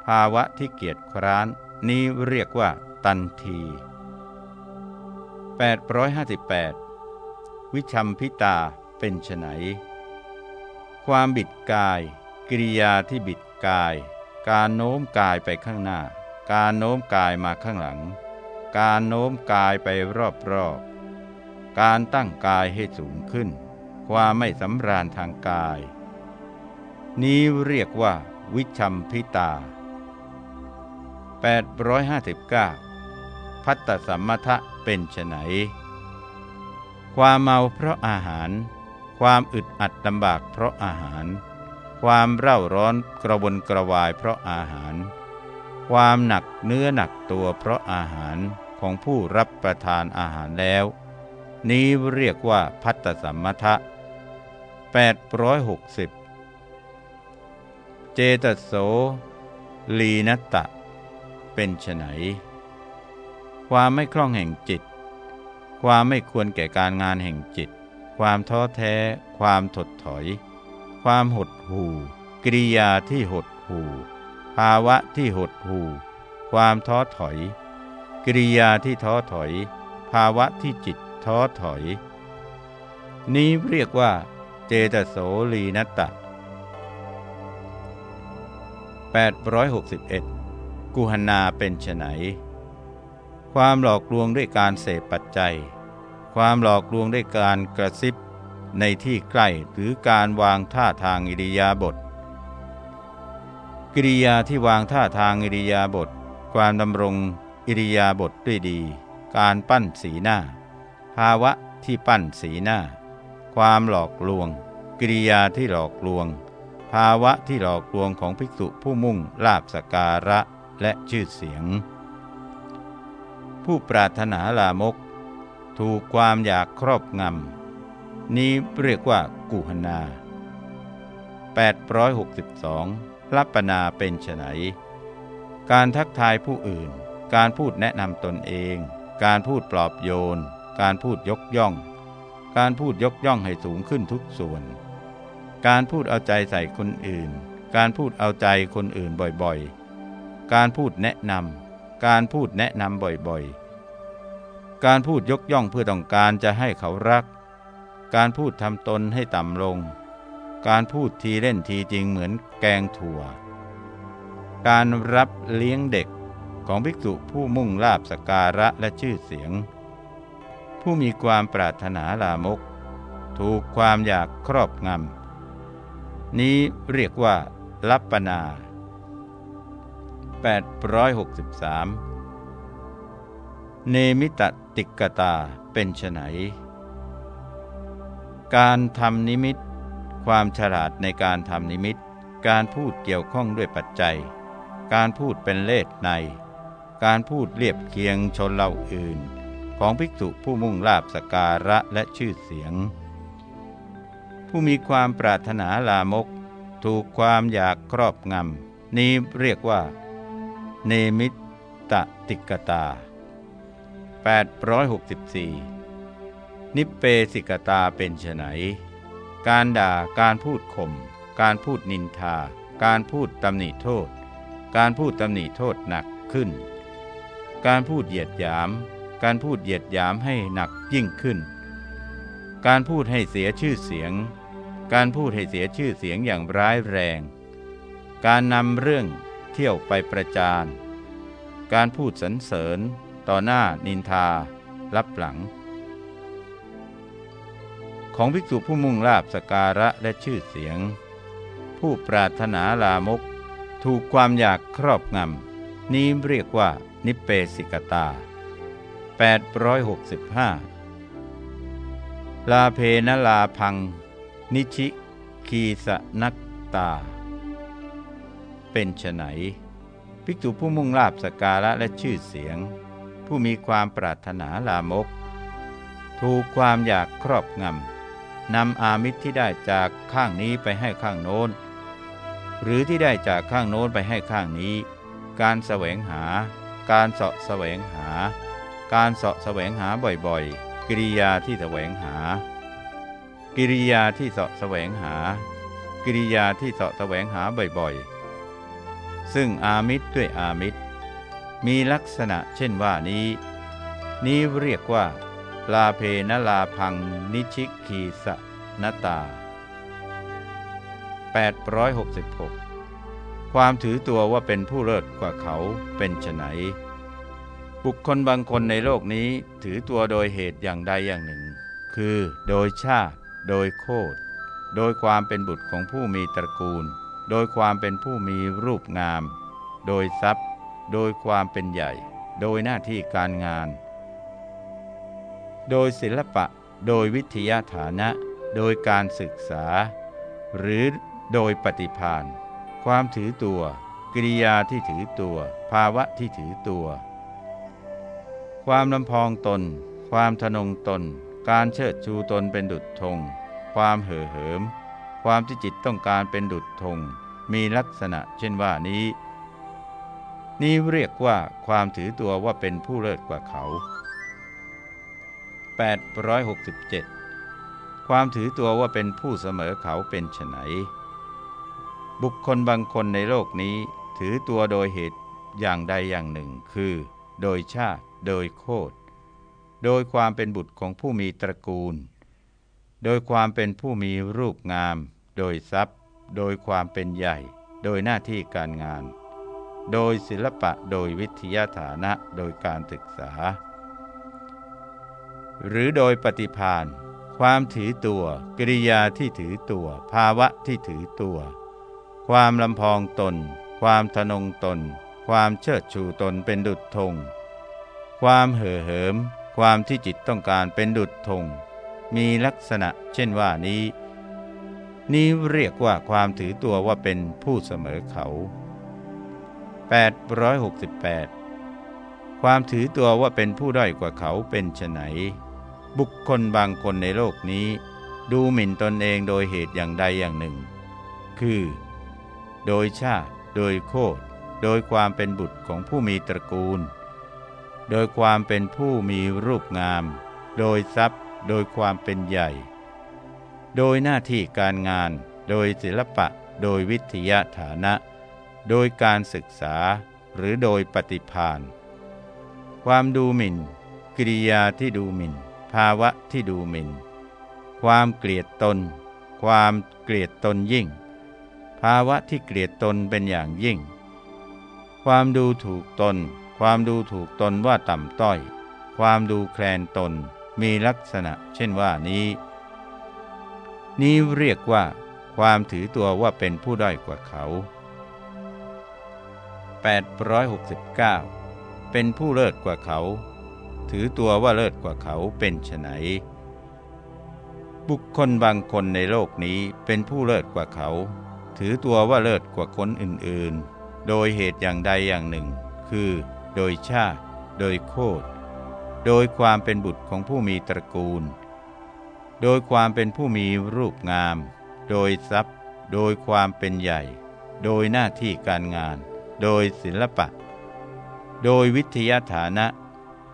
Speaker 1: ภาวะที่เกียจคร้าน นี้เรียกว่า ตันที 858 วิชัมพิตาเป็นไฉนความบิดกาย กิริยาที่บิดกาย การโน้มกายไปข้างหน้า การโน้มกายมาข้างหลัง การโน้มกายไปรอบๆ การตั้งกายให้สูงขึ้น ความไม่สำราญทางกาย นี้เรียกว่า วิชัมพิตา 859 พัตตสัมมทะเป็นไฉนความเมาเพราะอาหาร ความอึดอัดลำบากเพราะอาหาร ความเร่าร้อนกระวนกระวายเพราะอาหาร ความหนักเนื้อหนักตัวเพราะอาหารของผู้รับประทานอาหารแล้ว นี้เรียกว่าพัตตสัมมทะ 860 เจตโส ลีนตตะ เป็นไฉนความไม่คล่องแห่งจิต ความไม่ควรแก่การงานแห่งจิต ความท้อแท้ ความถดถอย ความหดหู่กิริยาที่หดหู่ ภาวะที่หดหู่ ความท้อถอย กิริยาที่ท้อถอย ภาวะที่จิตท้อถอย นี้เรียกว่า เจตโสลีนัตตะ 861 กุหนาเป็นไฉนความหลอกลวงด้วยการเสพปัจจัย ความหลอกลวงด้วยการกระซิบในที่ใกล้หรือการวางท่าทางอิริยาบถกิริยาที่วางท่าทางอิริยาบถความดำรงอิริยาบถด้วยดี การปั้นสีหน้า ภาวะที่ปั้นสีหน้า ความหลอกลวง กิริยาที่หลอกลวง ภาวะที่หลอกลวงของภิกษุผู้มุ่งลาบสการะและชื่อเสียง ผู้ปรารถนาลามก ถูกความอยากครอบงำ นี้เรียกว่ากุหนา 862ลัปปนาเป็นไฉนการทักทายผู้อื่น การพูดแนะนำตนเอง การพูดปลอบโยน การพูดยกย่อง การพูดยกย่องให้สูงขึ้นทุกส่วน การพูดเอาใจใส่คนอื่น การพูดเอาใจคนอื่นบ่อยๆ การพูดแนะนำการพูดแนะนำบ่อยๆ การพูดยกย่องเพื่อต้องการจะให้เขารัก การพูดทำตนให้ต่ำลง การพูดทีเล่นทีจริงเหมือนแกงถั่ว การรับเลี้ยงเด็กของภิกษุผู้มุ่งลาบสการะและชื่อเสียง ผู้มีความปรารถนาลามก ถูกความอยากครอบงำ นี้เรียกว่า ลัปปนา 863 เนมิตติกตาเป็นไฉนการทำนิมิต ความฉลาดในการทำนิมิต การพูดเกี่ยวข้องด้วยปัจจัย การพูดเป็นเลสใน การพูดเรียบเคียงชนเราอื่น ของภิกษุผู้มุ่งลาบสการะและชื่อเสียง ผู้มีความปรารถนาลามก ถูกความอยากครอบงำ นี้เรียกว่า เนมิตติกตา 864 นิปเปสิกตาเป็นไฉนการด่าการพูดข่ม การพูดนินทา การพูดตำหนิโทษ การพูดตำหนิโทษหนักขึ้น การพูดเหยียดหยาม การพูดเหยียดหยามให้หนักยิ่งขึ้น การพูดให้เสียชื่อเสียง การพูดให้เสียชื่อเสียงอย่างร้ายแรง การนำเรื่องเที่ยวไปประจาน การพูดสรรเสริญ ต่อหน้านินทา รับหลัง ของภิกษุผู้มุ่งลาบสการะและชื่อเสียง ผู้ปรารถนาลามก ถูกความอยากครอบงำนี้เรียกว่านิเปสิกตา 865 ลาเพนลาพัง นิชิ คีสนักตา เป็นไนภิกษุผู้มุ่งลาบสการะและชื่อเสียง ผู้มีความปรารถนาลามก ถูกความอยากครอบงำนำอามิตรที่ได้จากข้างนี้ไปให้ข้างโน้น หรือที่ได้จากข้างโน้นไปให้ข้างนี้ การแสวงหา การเสาะแสวงหา การเสาะแสวงหาบ่อยๆ กิริยาที่แสวงหา กิริยาที่เสาะแสวงหา กิริยาที่เสาะแสวงหาบ่อยๆ ซึ่งอามิตรด้วยอามิตร มีลักษณะเช่นว่านี้ นี้เรียกว่า ลาเพนลาพังนิชิคีสนตา 866 ความถือตัวว่าเป็นผู้เลิศกว่าเขาเป็นไฉน บุคคลบางคนในโลกนี้ถือตัวโดยเหตุอย่างใดอย่างหนึ่ง คือโดยชาติ โดยโคดโดยความเป็นบุตรของผู้มีตระกูล โดยความเป็นผู้มีรูปงาม โดยทรัพย์ โดยความเป็นใหญ่ โดยหน้าที่การงาน โดยศิลปะ โดยวิทยาฐานะ โดยการศึกษา หรือโดยปฏิพานความถือตัว กิริยาที่ถือตัว ภาวะที่ถือตัว ความลำพองตน ความทนงตน การเชิดชูตนเป็นดุจธง ความเห่อเหิม ความที่จิตต้องการเป็นดุจธง มีลักษณะเช่นว่านี้ นี้เรียกว่าความถือตัวว่าเป็นผู้เลิศกว่าเขา 867 ความถือตัวว่าเป็นผู้เสมอเขาเป็นไฉนบุคคลบางคนในโลกนี้ถือตัวโดยเหตุอย่างใดอย่างหนึ่ง คือ โดยชาติ โดยโคดโดยความเป็นบุตรของผู้มีตระกูล โดยความเป็นผู้มีรูปงาม โดยทรัพย์ โดยความเป็นใหญ่ โดยหน้าที่การงาน โดยศิลปะโดยวิทยาฐานะโดยการศึกษา หรือโดยปฏิพานความถือตัว กิริยาที่ถือตัว ภาวะที่ถือตัว ความลำพองตน ความทนงตน ความเชิดชูตนเป็นดุจธง ความเห่อเหิม ความที่จิตต้องการเป็นดุจธงมีลักษณะเช่นว่านี้ นี้เรียกว่าความถือตัวว่าเป็นผู้เสมอเขา 868 ความถือตัวว่าเป็นผู้ด้อยกว่าเขาเป็นไฉนบุคคลบางคนในโลกนี้ ดูหมิ่นตนเองโดยเหตุอย่างใดอย่างหนึ่ง คือ โดยชาติ โดยโคดโดยความเป็นบุตรของผู้มีตระกูล โดยความเป็นผู้มีรูปงาม โดยทรัพย์ โดยความเป็นใหญ่ โดยหน้าที่การงาน โดยศิลปะ โดยวิทยาฐานะ โดยการศึกษา หรือโดยปฏิพานความดูหมิ่น กิริยาที่ดูหมิ่น ภาวะที่ดูหมิ่น ความเกลียดตน ความเกลียดตนยิ่ง ภาวะที่เกลียดตนเป็นอย่างยิ่ง ความดูถูกตน ความดูถูกตนว่าต่ำต้อย ความดูแคลนตนมีลักษณะเช่นว่านี้ นี้เรียกว่า ความถือตัวว่าเป็นผู้ด้อยกว่าเขา 869 เป็นผู้เลิศกว่าเขา ถือตัวว่าเลิศกว่าเขาเป็นไฉนบุคคลบางคนในโลกนี้เป็นผู้เลิศกว่าเขา ถือตัวว่าเลิศกว่าคนอื่นๆ โดยเหตุอย่างใดอย่างหนึ่ง คือ โดยชาติ โดยโคดโดยความเป็นบุตรของผู้มีตระกูล โดยความเป็นผู้มีรูปงาม โดยทรัพย์ โดยความเป็นใหญ่ โดยหน้าที่การงาน โดยศิลปะ โดยวิทยาฐานะ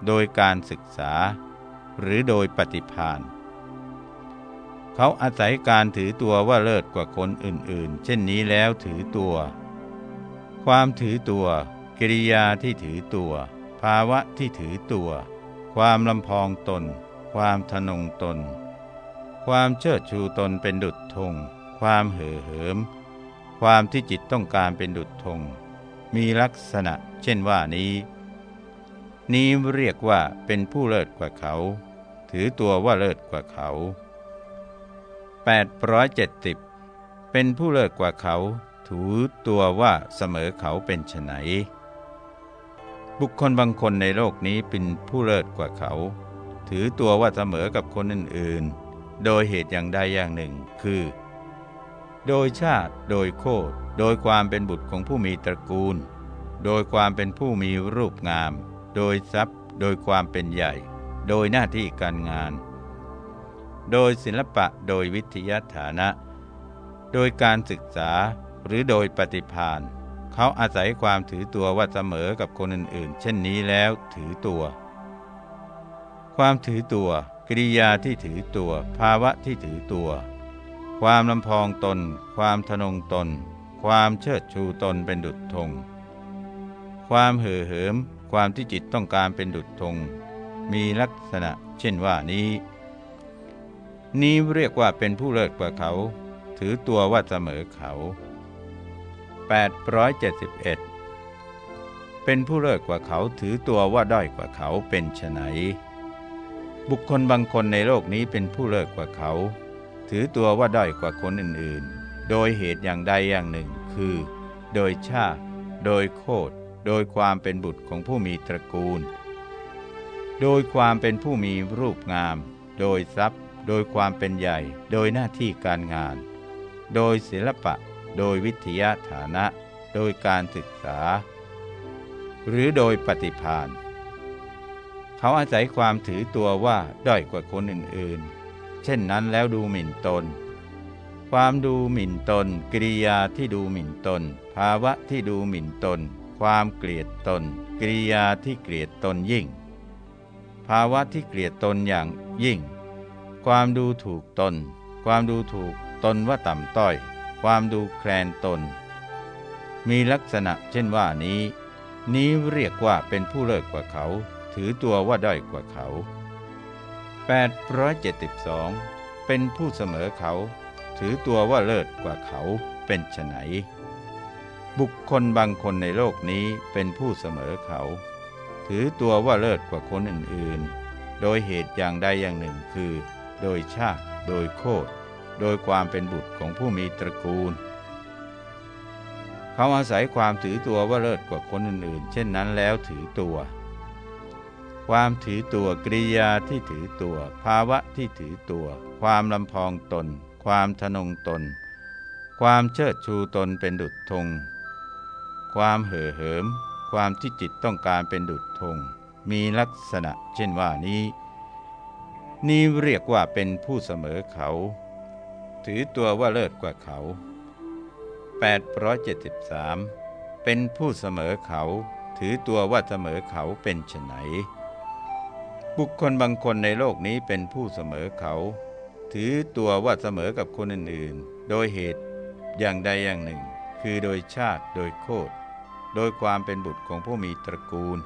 Speaker 1: โดยการศึกษา หรือโดยปฏิพานเขาอาศัยการถือตัวว่าเลิศกว่าคนอื่นๆ เช่นนี้แล้วถือตัว ความถือตัว กิริยาที่ถือตัว ภาวะที่ถือตัว ความลำพองตน ความทนงตน ความเชิดชูตนเป็นดุจธง ความเห่อเหิม ความที่จิตต้องการเป็นดุจธง มีลักษณะเช่นว่านี้ นี้เรียกว่าเป็นผู้เลิศกว่าเขา ถือตัวว่าเลิศกว่าเขา870 เป็นผู้เลิศกว่าเขาถือตัวว่าเสมอเขาเป็นไฉน บุคคลบางคนในโลกนี้เป็นผู้เลิศกว่าเขา ถือตัวว่าเสมอกับคนอื่นๆ โดยเหตุอย่างใดอย่างหนึ่ง คือ โดยชาติ โดยโคดโดยความเป็นบุตรของผู้มีตระกูล โดยความเป็นผู้มีรูปงาม โดยทรัพย์ โดยความเป็นใหญ่ โดยหน้าที่การงาน โดยศิลปะ โดยวิทยาฐานะ โดยการศึกษา หรือโดยปฏิพาน เขาอาศัยความถือตัวว่าเสมอกับคนอื่นๆ เช่นนี้แล้วถือตัว ความถือตัว กิริยาที่ถือตัว ภาวะที่ถือตัว ความลำพองตน ความทนงตน ความเชิดชูตนเป็นดุจธงความเห่อเหิม ความที่จิตต้องการเป็นดุจธงมีลักษณะเช่นว่านี้ นี้เรียกว่าเป็นผู้เลิศกว่าเขา ถือตัวว่าเสมอเขา 871 เป็นผู้เลิศกว่าเขาถือตัวว่าด้อยกว่าเขาเป็นไฉนบุคคลบางคนในโลกนี้เป็นผู้เลิศกว่าเขา ถือตัวว่าด้อยกว่าคนอื่นๆ โดยเหตุอย่างใดอย่างหนึ่งคือ โดยชาติ โดยโคดโดยความเป็นบุตรของผู้มีตระกูล โดยความเป็นผู้มีรูปงาม โดยทรัพย์ โดยความเป็นใหญ่ โดยหน้าที่การงาน โดยศิลปะ โดยวิทยาฐานะ โดยการศึกษา หรือโดยปฏิพานเขาอาศัยความถือตัวว่าด้อยกว่าคนอื่นๆ เช่นนั้นแล้วดูหมิ่นตน ความดูหมิ่นตน กิริยาที่ดูหมิ่นตน ภาวะที่ดูหมิ่นตน ความเกลียดตน กิริยาที่เกลียดตนยิ่ง ภาวะที่เกลียดตนอย่างยิ่ง ความดูถูกตน ความดูถูกตนว่าต่ำต้อย ความดูแคลนตน มีลักษณะเช่นว่านี้ นี้เรียกว่าเป็นผู้เลิศกว่าเขา ถือตัวว่าด้อยกว่าเขา 872 เป็นผู้เสมอเขา ถือตัวว่าเลิศกว่าเขาเป็นไฉนบุคคลบางคนในโลกนี้เป็นผู้เสมอเขา ถือตัวว่าเลิศกว่าคนอื่นๆ โดยเหตุอย่างใดอย่างหนึ่งคือ โดยชาติ โดยโคด โดยความเป็นบุตรของผู้มีตระกูล เขาอาศัยความถือตัวว่าเลิศกว่าคนอื่นๆ เช่นนั้นแล้วถือตัว ความถือตัวกริยาที่ถือตัว ภาวะที่ถือตัว ความลำพองตน ความทนงตน ความเชิดชูตนเป็นดุจธง ความเห่อเหิม ความที่จิตต้องการเป็นดุจธง มีลักษณะเช่นว่านี้ นี่เรียกว่าเป็นผู้เสมอเขา ถือตัวว่าเลิศกว่าเขา 873 เป็นผู้เสมอเขา ถือตัวว่าเสมอเขาเป็นไฉนบุคคลบางคนในโลกนี้เป็นผู้เสมอเขา ถือตัวว่าเสมอกับคนอื่นๆ โดยเหตุอย่างใดอย่างหนึ่ง คือโดยชาติโดยโคดโดยความเป็นบุตรของผู้มีตระกูล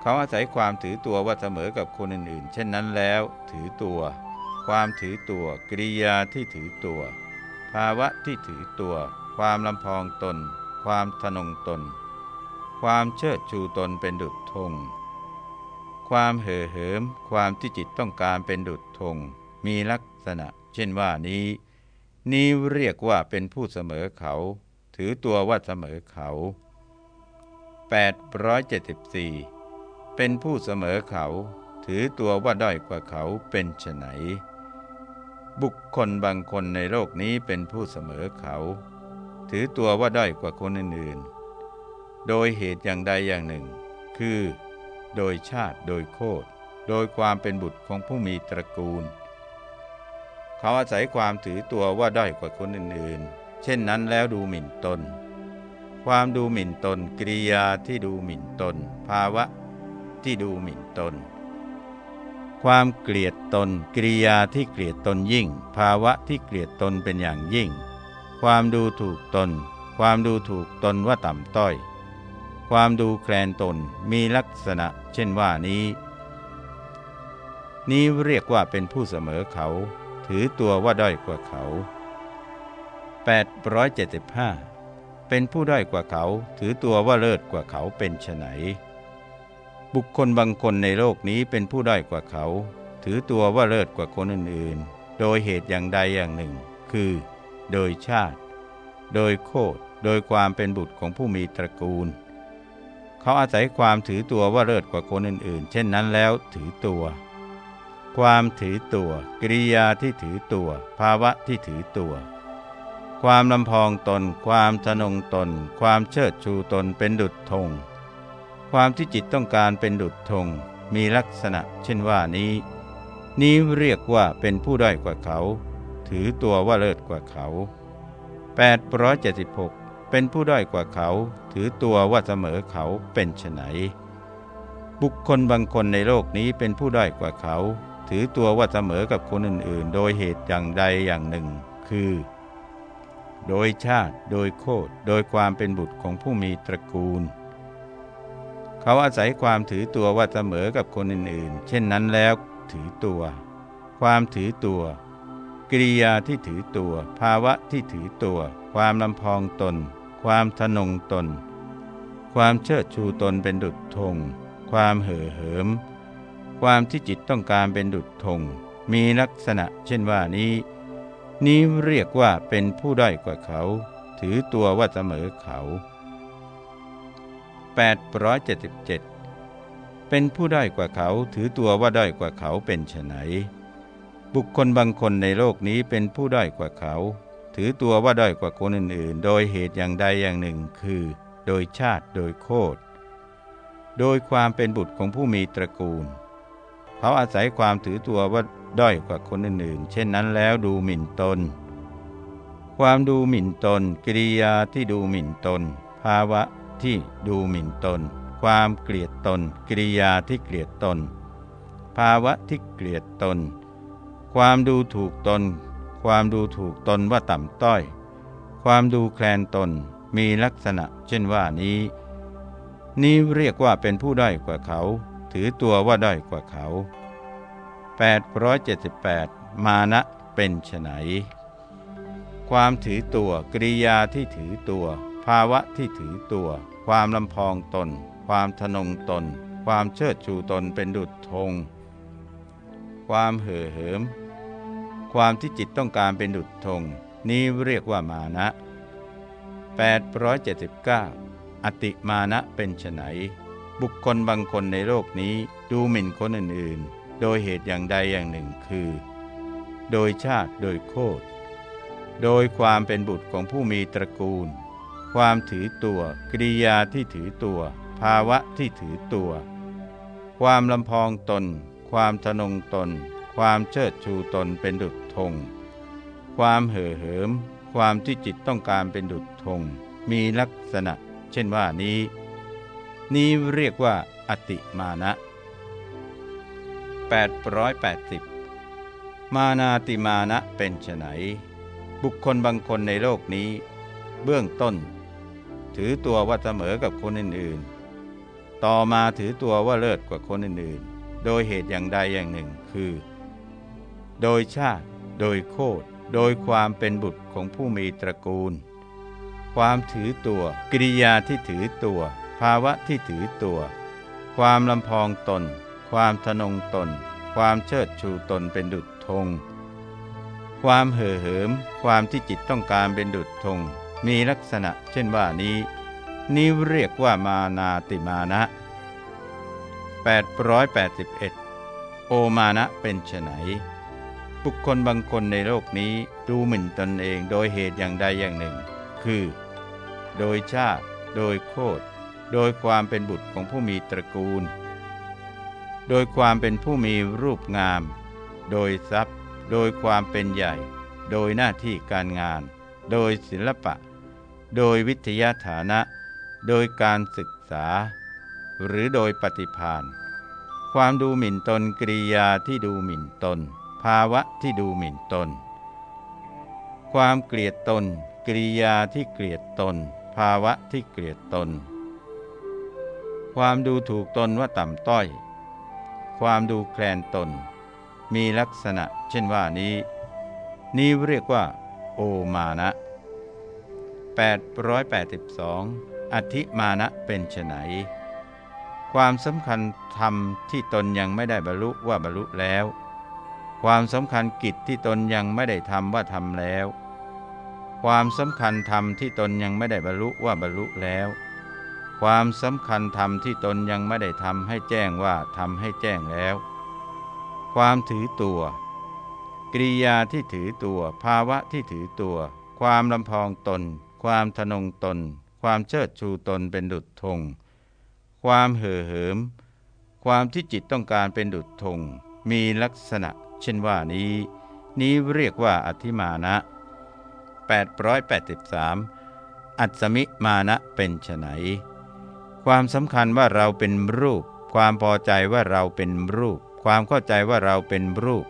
Speaker 1: เขาอาศัยความถือตัวว่าเสมอกับคนอื่นๆ เช่นนั้นแล้ว ถือตัว ความถือตัว กิริยาที่ถือตัว ภาวะที่ถือตัว ความลำพองตน ความทนงตน ความเชิดชูตนเป็นดุจธง ความเห่อเหิม ความที่จิตต้องการเป็นดุจธง มีลักษณะ เช่นว่านี้ นี้เรียกว่าเป็นผู้เสมอเขา ถือตัวว่าเสมอเขา 874 เป็นผู้เสมอเขา ถือตัวว่าด้อยกว่าเขาเป็นไฉน บุคคลบางคนในโลกนี้เป็นผู้เสมอเขา ถือตัวว่าด้อยกว่าคนอื่นๆ โดยเหตุอย่างใดอย่างหนึ่ง คือ โดยชาติโดยโคดโดยความเป็นบุตรของผู้มีตระกูล เขาอาศัยความถือตัวว่าด้อยกว่าคนอื่นๆ เช่นนั้นแล้วดูหมิ่นตน ความดูหมิ่นตนกิริยาที่ดูหมิ่นตน ภาวะที่ดูหมิ่นตน ความเกลียดตนกิริยาที่เกลียดตนยิ่ง ภาวะที่เกลียดตนเป็นอย่างยิ่ง ความดูถูกตน ความดูถูกตนว่าต่ำต้อย ความดูแคลนตนมีลักษณะเช่นว่านี้ นี้เรียกว่าเป็นผู้เสมอเขา ถือตัวว่าด้อยกว่าเขา 875 เป็นผู้ด้อยกว่าเขา ถือตัวว่าเลิศกว่าเขาเป็นไฉน บุคคลบางคนในโลกนี้เป็นผู้ด้อยกว่าเขา ถือตัวว่าเลิศกว่าคนอื่นๆ โดยเหตุอย่างใดอย่างหนึ่ง คือ โดยชาติ โดยโคดโดยความเป็นบุตรของผู้มีตระกูล เขาอาศัยความถือตัวว่าเลิศกว่าคนอื่นๆ เช่นนั้นแล้วถือตัว ความถือตัว กิริยาที่ถือตัว ภาวะที่ถือตัว ความลำพองตน ความทนงตน ความเชิดชูตนเป็นดุจธง ความที่จิตต้องการเป็นดุจธงมีลักษณะเช่นว่านี้ นี้เรียกว่าเป็นผู้ด้อยกว่าเขา ถือตัวว่าเลิศกว่าเขา 876 เป็นผู้ด้อยกว่าเขา ถือตัวว่าเสมอเขาเป็นไฉนบุคคลบางคนในโลกนี้เป็นผู้ด้อยกว่าเขา ถือตัวว่าเสมอกับคนอื่นๆ โดยเหตุอย่างใดอย่างหนึ่ง คือ โดยชาติ โดยโคดโดยความเป็นบุตรของผู้มีตระกูล เขาอาศัยความถือตัวว่าเสมอกับคนอื่นๆ เช่นนั้นแล้วถือตัว ความถือตัว กิริยาที่ถือตัว ภาวะที่ถือตัว ความลำพองตน ความทนงตน ความเชิดชูตนเป็นดุจธง ความเห่อเหิม ความที่จิตต้องการเป็นดุจธง มีลักษณะเช่นว่านี้ นี้เรียกว่าเป็นผู้ด้อยกว่าเขาถถือตัวว่าเสมอเขา 877 เป็นผู้ด้อยกว่าเขาถือตัวว่าด้อยกว่าเขาเป็นไฉนบุคคลบางคนในโลกนี้เป็นผู้ด้อยกว่าเขา ถือตัวว่าด้อยกว่าคนอื่นๆ โดยเหตุอย่างใดอย่างหนึ่งคือ โดยชาติโดยโคดโดยความเป็นบุตรของผู้มีตระกูล เขาอาศัยความถือตัวว่าด้อยกว่าคนอื่นๆ เช่นนั้นแล้วดูหมิ่นตน ความดูหมิ่นตน กิริยาที่ดูหมิ่นตน ภาวะ ที่ดูหมิ่นตน ความเกลียดตน กิริยาที่เกลียดตน ภาวะที่เกลียดตน ความดูถูกตน ความดูถูกตนว่าต่ำต้อย ความดูแคลนตนมีลักษณะ เช่นว่านี้ นี้เรียกว่าเป็นผู้ด้อยกว่าเขา ถือตัวว่าด้อยกว่าเขา 878 มานะเป็นไฉนความถือตัวกริยาที่ถือตัว ภาวะที่ถือตัว ความลำพองตน ความทนงตน ความเชิดชูตนเป็นดุจธง ความเห่อเหิม ความที่จิตต้องการเป็นดุจธง นี้เรียกว่ามานะ 879 อติมานะเป็นไฉนบุคคลบางคนในโลกนี้ดูหมิ่นคนอื่นๆ โดยเหตุอย่างใดอย่างหนึ่งคือ โดยชาติโดยโคตรโดยความเป็นบุตรของผู้มีตระกูล ความถือตัว กิริยาที่ถือตัว ภาวะที่ถือตัว ความลำพองตน ความทนงตน ความเชิดชูตนเป็นดุจธง ความเห่อเหิม ความที่จิตต้องการเป็นดุจธง มีลักษณะ เช่นว่านี้ นี้เรียกว่า อติมานะ 880 มานาติมานะเป็นไฉนบุคคลบางคนในโลกนี้ เบื้องต้น ถือตัวว่าเสมอกับคนอื่นๆ ต่อมาถือตัวว่าเลิศกว่าคนอื่นๆ โดยเหตุอย่างใดอย่างหนึ่งคือ โดยชาติ โดยโคดโดยความเป็นบุตรของผู้มีตระกูล ความถือตัว กิริยาที่ถือตัว ภาวะที่ถือตัว ความลำพองตน ความทนงตน ความเชิดชูตนเป็นดุจธง ความเห่อเหิม ความที่จิตต้องการเป็นดุจธง มีลักษณะเช่นว่านี้ นี้เรียกว่ามานาติมานะ 881 โอมานะเป็นไฉนบุคคลบางคนในโลกนี้ดูหมิ่นตนเองโดยเหตุอย่างใดอย่างหนึ่ง คือ โดยชาติ โดยโคดโดยความเป็นบุตรของผู้มีตระกูล โดยความเป็นผู้มีรูปงาม โดยทรัพย์ โดยความเป็นใหญ่ โดยหน้าที่การงาน โดยศิลปะ โดยวิทยาฐานะ โดยการศึกษา หรือโดยปฏิพานความดูหมิ่นตนกริยาที่ดูหมิ่นตน ภาวะที่ดูหมิ่นตน ความเกลียดตนกริยาที่เกลียดตน ภาวะที่เกลียดตน ความดูถูกตนว่าต่ำต้อย ความดูแคลนตน มีลักษณะเช่นว่านี้ นี้เรียกว่า โอมานะ 882 อธิมานะเป็นไฉนความสำคัญธรรมที่ตนยังไม่ได้บรรลุว่าบรรลุแล้ว ความสำคัญกิจที่ตนยังไม่ได้ทำว่าทำแล้ว ความสำคัญธรรมที่ตนยังไม่ได้บรรลุว่าบรรลุแล้ว ความสำคัญธรรมที่ตนยังไม่ได้ทำให้แจ้งว่าทำให้แจ้งแล้ว ความถือตัวกริยาที่ถือตัว ภาวะที่ถือตัว ความลำพองตน ความทนงตน ความเชิดชูตนเป็นดุจธง ความเห่อเหิม ความที่จิตต้องการเป็นดุจธง มีลักษณะ เช่นว่านี้ นี้เรียกว่าอธิมานะ 883 อัศมิมานะเป็นไฉนความสำคัญว่าเราเป็นรูป ความพอใจว่าเราเป็นรูป ความเข้าใจว่าเราเป็นรูป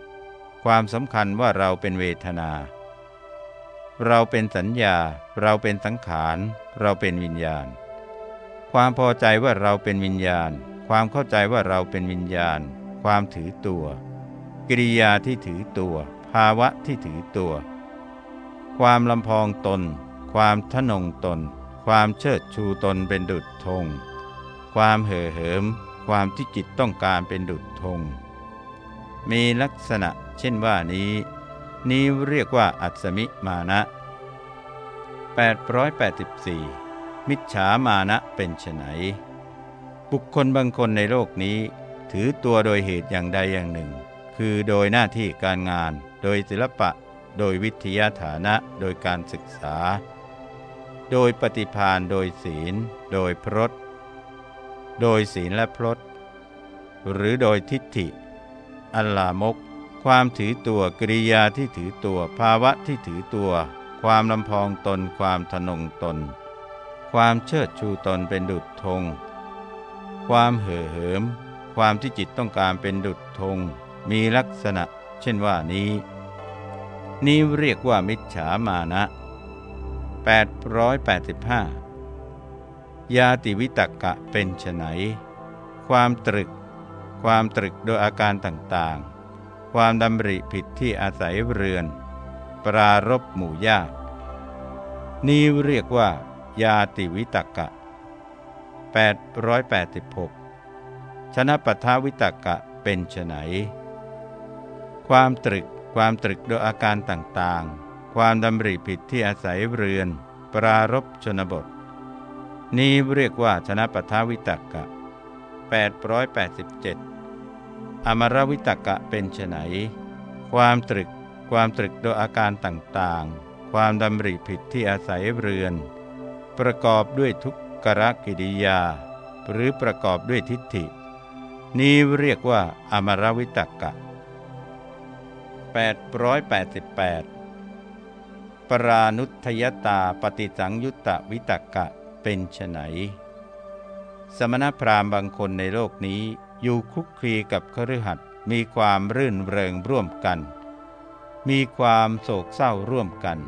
Speaker 1: ความสำคัญว่าเราเป็นเวทนา เราเป็นสัญญา เราเป็นสังขาร เราเป็นวิญญาณ ความพอใจว่าเราเป็นวิญญาณ ความเข้าใจว่าเราเป็นวิญญาณ ความถือตัว กิริยาที่ถือตัว ภาวะที่ถือตัว ความลำพองตน ความทนงตน ความเชิดชูตนเป็นดุจธง ความเห่อเหิม ความที่จิตต้องการเป็นดุจธง มีลักษณะเช่นว่านี้ นี้เรียกว่าอัศมิมานะ 884 มิจฉามานะเป็นไนบุคคลบางคนในโลกนี้ ถือตัวโดยเหตุอย่างใดอย่างหนึ่ง คือโดยหน้าที่การงาน โดยศิลปะ โดยวิทยาฐานะ โดยการศึกษา โดยปฏิพานโดยศีล โดยพรตโดยศีลและพรตหรือโดยทิฏฐิ อัลลามก ความถือตัวกริยาที่ถือตัวภาวะที่ถือตัว ความลำพองตน ความทนงตน ความเชิดชูตนเป็นดุจธง ความเห่อเหิม ความที่จิตต้องการเป็นดุจธง มีลักษณะ เช่นว่านี้ นี้เรียกว่ามิจฉามานะ 885 ยาติวิตกะเป็นไฉนความตรึก ความตรึกโดยอาการต่างๆ ความดำริผิดที่อาศัยเรือน ปรารบหมู่ญาตินี้เรียกว่า ยาติวิตกะ 886 ชนะปัทาวิตกะเป็นไฉนความตรึกความตรึกโดยอาการต่างๆ ความดำริผิดที่อาศัยเรือน ปรารบชนบท นี้เรียกว่าชนะปัทาวิตกะ 887 อมรวิตกะเป็นไนความตรึก ความตรึกโดยอาการต่างๆ ความดำริผิดที่อาศัยเรือน ประกอบด้วยทุกกรกิริยา หรือประกอบด้วยทิฏฐิ นี้เรียกว่าอมรวิตกะ 888 ปรานุทยตาปฏิสังยุตตวิตกะเป็นไนสมณพราหมณ์บางคนในโลกนี้ อยู่คุกคีกับคฤหัสถ์มีความรื่นเริงร่วมกัน มีความโศกเศร้าร่วมกัน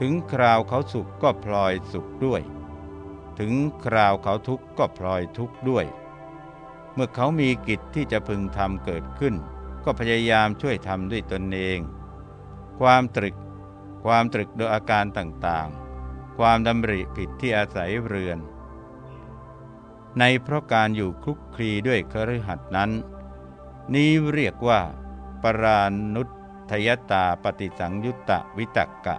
Speaker 1: ถึงคราวเขาสุขก็พลอยสุขด้วย ถึงคราวเขาทุกข์ก็พลอยทุกข์ด้วย เมื่อเขามีกิจที่จะพึงทำเกิดขึ้น ก็พยายามช่วยทำด้วยตนเอง ความตรึก ความตรึกโดยอาการต่างๆ ความดำริผิดที่อาศัยเรือน ในเพราะการอยู่คลุกคลีด้วยคฤหัสนั้น นี้เรียกว่า ปรานุทยตาปฏิสังยุตตวิตกะ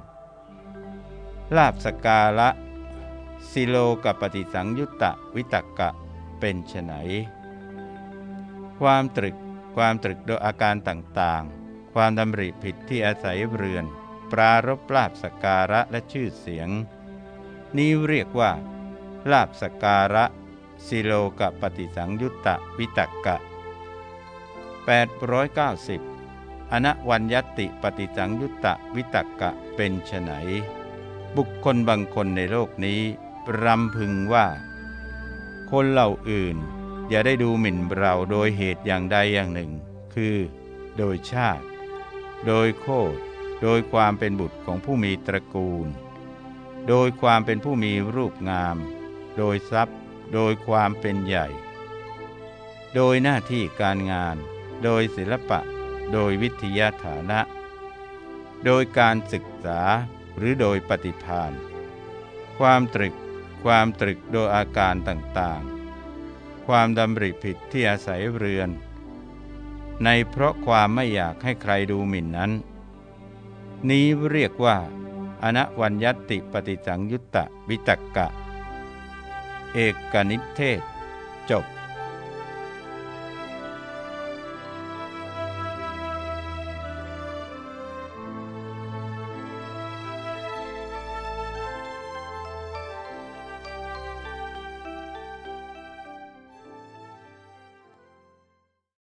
Speaker 1: 889 ลาบสกาละสิโลกับปฏิสังยุตตะวิตกะเป็นไฉนความตรึกความตรึกโดยอาการต่างๆ ความดำริผิดที่อาศัยเรือน ปรารบลาบสการะและชื่อเสียง นี้เรียกว่า ลาบสการะสิโลกปฏิสังยุตตะวิตกะ 890 อนวัญยติปฏิสังยุตตะวิตกะเป็นไฉนบุคคลบางคนในโลกนี้รำพึงว่า คนเหล่าอื่นอย่าได้ดูหมิ่นเราโดยเหตุอย่างใดอย่างหนึ่ง คือ โดยชาติ โดยโคดโดยความเป็นบุตรของผู้มีตระกูล โดยความเป็นผู้มีรูปงาม โดยทรัพย์ โดยความเป็นใหญ่ โดยหน้าที่การงาน โดยศิลปะ โดยวิทยาฐานะ โดยการศึกษาหรือโดยปฏิพานความตรึก ความตรึกโดยอาการต่างๆ ความดำริผิดที่อาศัยเรือน ในเพราะความไม่อยากให้ใครดูหมิ่นนั้น นี้เรียกว่า อนวัญยติปฏิสังยุตตะวิตกกะ เอกนิเทศ